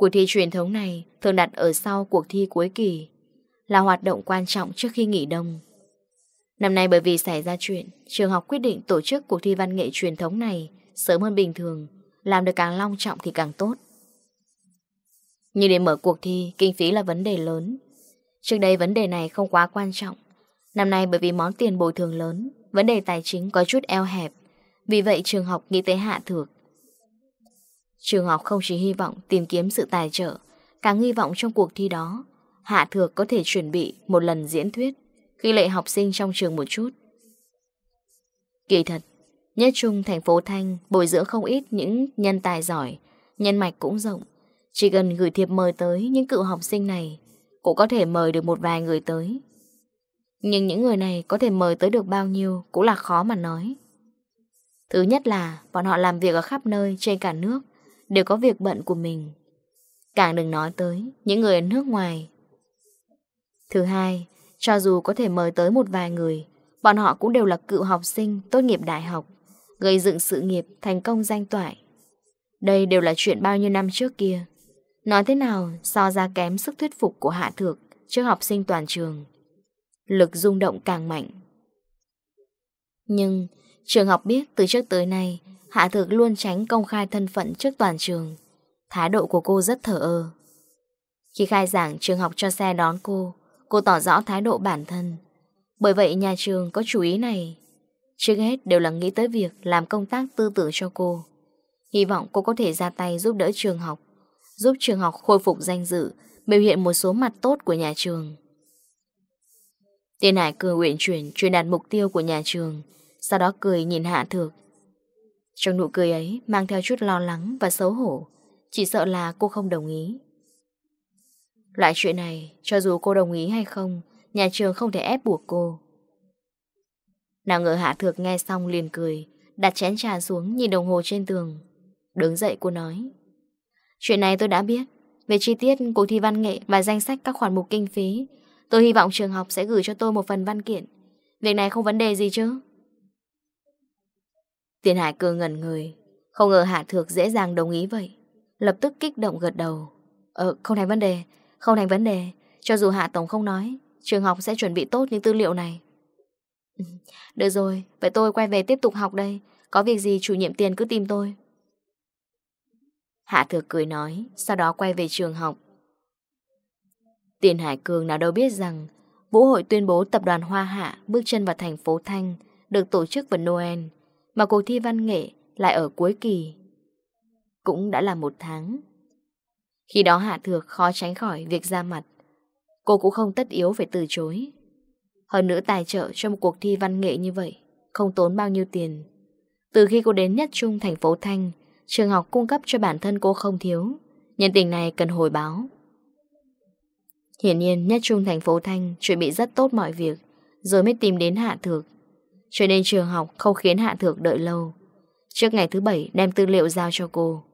Cuộc thi truyền thống này thường đặt ở sau cuộc thi cuối kỳ, là hoạt động quan trọng trước khi nghỉ đông. Năm nay bởi vì xảy ra chuyện, trường học quyết định tổ chức cuộc thi văn nghệ truyền thống này sớm hơn bình thường, làm được càng long trọng thì càng tốt. Nhưng để mở cuộc thi, kinh phí là vấn đề lớn. Trước đây vấn đề này không quá quan trọng. Năm nay bởi vì món tiền bồi thường lớn, vấn đề tài chính có chút eo hẹp. Vì vậy trường học nghĩ tới hạ thược, Trường học không chỉ hy vọng tìm kiếm sự tài trợ, càng hy vọng trong cuộc thi đó, Hạ Thược có thể chuẩn bị một lần diễn thuyết, khi lệ học sinh trong trường một chút. Kỳ thật, nhất Chung thành phố Thanh bồi dưỡng không ít những nhân tài giỏi, nhân mạch cũng rộng. Chỉ cần gửi thiệp mời tới những cựu học sinh này, cũng có thể mời được một vài người tới. Nhưng những người này có thể mời tới được bao nhiêu cũng là khó mà nói. Thứ nhất là bọn họ làm việc ở khắp nơi trên cả nước, đều có việc bận của mình. Càng đừng nói tới những người ở nước ngoài. Thứ hai, cho dù có thể mời tới một vài người, bọn họ cũng đều là cựu học sinh tốt nghiệp đại học, gây dựng sự nghiệp thành công danh toại. Đây đều là chuyện bao nhiêu năm trước kia. Nói thế nào so ra kém sức thuyết phục của Hạ Thược trước học sinh toàn trường. Lực rung động càng mạnh. Nhưng trường học biết từ trước tới nay Hạ Thược luôn tránh công khai thân phận trước toàn trường. Thái độ của cô rất thở ơ. Khi khai giảng trường học cho xe đón cô, cô tỏ rõ thái độ bản thân. Bởi vậy nhà trường có chú ý này. Trước hết đều là nghĩ tới việc làm công tác tư tưởng cho cô. Hy vọng cô có thể ra tay giúp đỡ trường học, giúp trường học khôi phục danh dự, biểu hiện một số mặt tốt của nhà trường. Tiên Hải cười nguyện chuyển truyền đạt mục tiêu của nhà trường, sau đó cười nhìn Hạ Thược, trong nụ cười ấy mang theo chút lo lắng và xấu hổ, Chỉ sợ là cô không đồng ý. Loại chuyện này, Cho dù cô đồng ý hay không, Nhà trường không thể ép buộc cô. Nào ngờ Hạ Thược nghe xong liền cười, Đặt chén trà xuống nhìn đồng hồ trên tường. Đứng dậy cô nói, Chuyện này tôi đã biết. Về chi tiết, cuộc thi văn nghệ và danh sách các khoản mục kinh phí, Tôi hy vọng trường học sẽ gửi cho tôi một phần văn kiện. Việc này không vấn đề gì chứ? Tiền Hải cơ ngẩn người. Không ngờ Hạ Thược dễ dàng đồng ý vậy. Lập tức kích động gật đầu. Ờ không thành vấn đề, Không thành vấn đề. Cho dù Hạ Tổng không nói, Trường học sẽ chuẩn bị tốt những tư liệu này. Được rồi, Vậy tôi quay về tiếp tục học đây. Có việc gì chủ nhiệm tiền cứ tìm tôi. Hạ Thược cười nói, Sau đó quay về trường học. Tiền Hải Cường nào đâu biết rằng, Vũ hội tuyên bố tập đoàn Hoa Hạ bước chân vào thành phố Thanh, được tổ chức vào Noel mà cuộc thi văn nghệ lại ở cuối kỳ. Cũng đã là một tháng. Khi đó Hạ Thược khó tránh khỏi việc ra mặt. Cô cũng không tất yếu phải từ chối. Hơn nữa tài trợ cho một cuộc thi văn nghệ như vậy, không tốn bao nhiêu tiền. Từ khi cô đến nhất trung thành phố Thanh, trường học cung cấp cho bản thân cô không thiếu. Nhân tình này cần hồi báo. Hiển nhiên nhất trung thành phố Thanh chuẩn bị rất tốt mọi việc, rồi mới tìm đến Hạ Thược cho nên trường học không khiến Hạ Thược đợi lâu. Trước ngày thứ bảy đem tư liệu giao cho cô.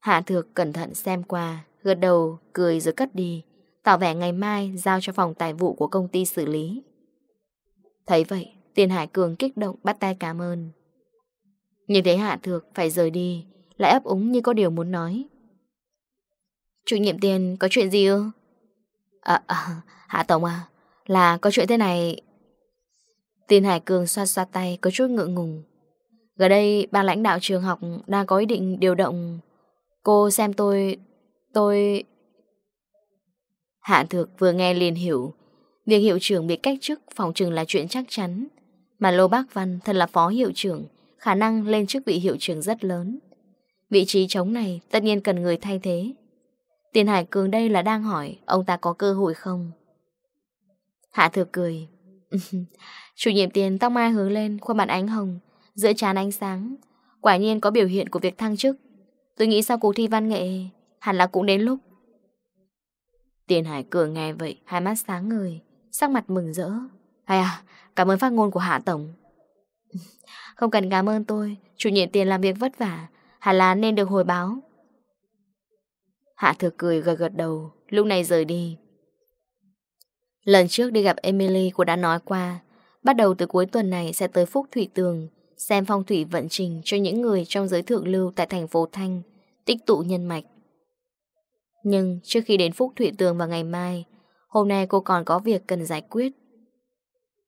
Hạ Thược cẩn thận xem qua Gật đầu, cười rồi cất đi Tỏ vẻ ngày mai giao cho phòng tài vụ của công ty xử lý. Thấy vậy, Tiền Hải Cường kích động bắt tay cảm ơn. Nhìn thấy Hạ Thược phải rời đi Lại ấp úng như có điều muốn nói. Chủ nhiệm tiền có chuyện gì ư? À, à, Hạ Tổng à Là có chuyện thế này Tin Hải Cường xoa xoa tay có chút ngượng ngùng. Gần đây, ban lãnh đạo trường học đang có ý định điều động. Cô xem tôi... tôi... Hạ Thược vừa nghe liền hiểu. Việc hiệu trưởng bị cách chức phòng trường là chuyện chắc chắn. Mà Lô Bác Văn thật là phó hiệu trưởng, khả năng lên chức vị hiệu trưởng rất lớn. Vị trí trống này tất nhiên cần người thay thế. Tiền Hải Cường đây là đang hỏi ông ta có cơ hội không? Hạ Thược cười. Chủ nhiệm tiền tóc mai hướng lên, Khuôn mặt ánh hồng, Giữa trán ánh sáng. Quả nhiên có biểu hiện của việc thăng chức. Tôi nghĩ sau cuộc thi văn nghệ, Hẳn là cũng đến lúc. Tiền Hải Cường nghe vậy, Hai mắt sáng người Sắc mặt mừng rỡ. Hay à cảm ơn phát ngôn của Hạ Tổng. Không cần cảm ơn tôi, Chủ nhiệm tiền làm việc vất vả, Hẳn là nên được hồi báo. Hạ thừa cười gật gật đầu, Lúc này rời đi. Lần trước đi gặp Emily, cô đã nói qua, Bắt đầu từ cuối tuần này sẽ tới Phúc Thủy Tường, Xem phong thủy vận trình cho những người trong giới thượng lưu tại thành phố Thanh, Tích tụ nhân mạch. Nhưng trước khi đến Phúc Thủy Tường vào ngày mai, Hôm nay cô còn có việc cần giải quyết.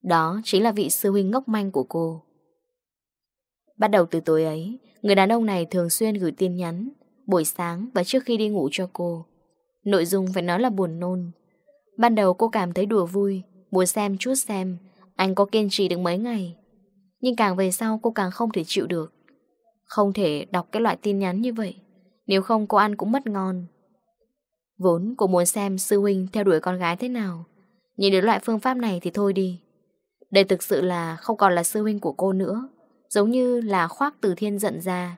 Đó chính là vị sư huynh ngốc manh của cô. Bắt đầu từ tối ấy, Người đàn ông này thường xuyên gửi tin nhắn, Buổi sáng và trước khi đi ngủ cho cô. Nội dung phải nói là buồn nôn. Ban đầu cô cảm thấy đùa vui, Muốn xem chút xem Anh có kiên trì được mấy ngày. Nhưng càng về sau cô càng không thể chịu được. Không thể đọc cái loại tin nhắn như vậy, Nếu không cô ăn cũng mất ngon. Vốn cô muốn xem sư huynh theo đuổi con gái thế nào, Nhìn đến loại phương pháp này thì thôi đi. Đây thực sự là không còn là sư huynh của cô nữa, Giống như là khoác từ thiên giận ra.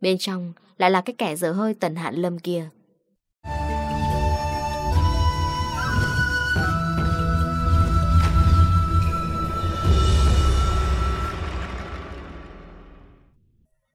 Bên trong lại là cái kẻ dở hơi tần hạn lâm kia.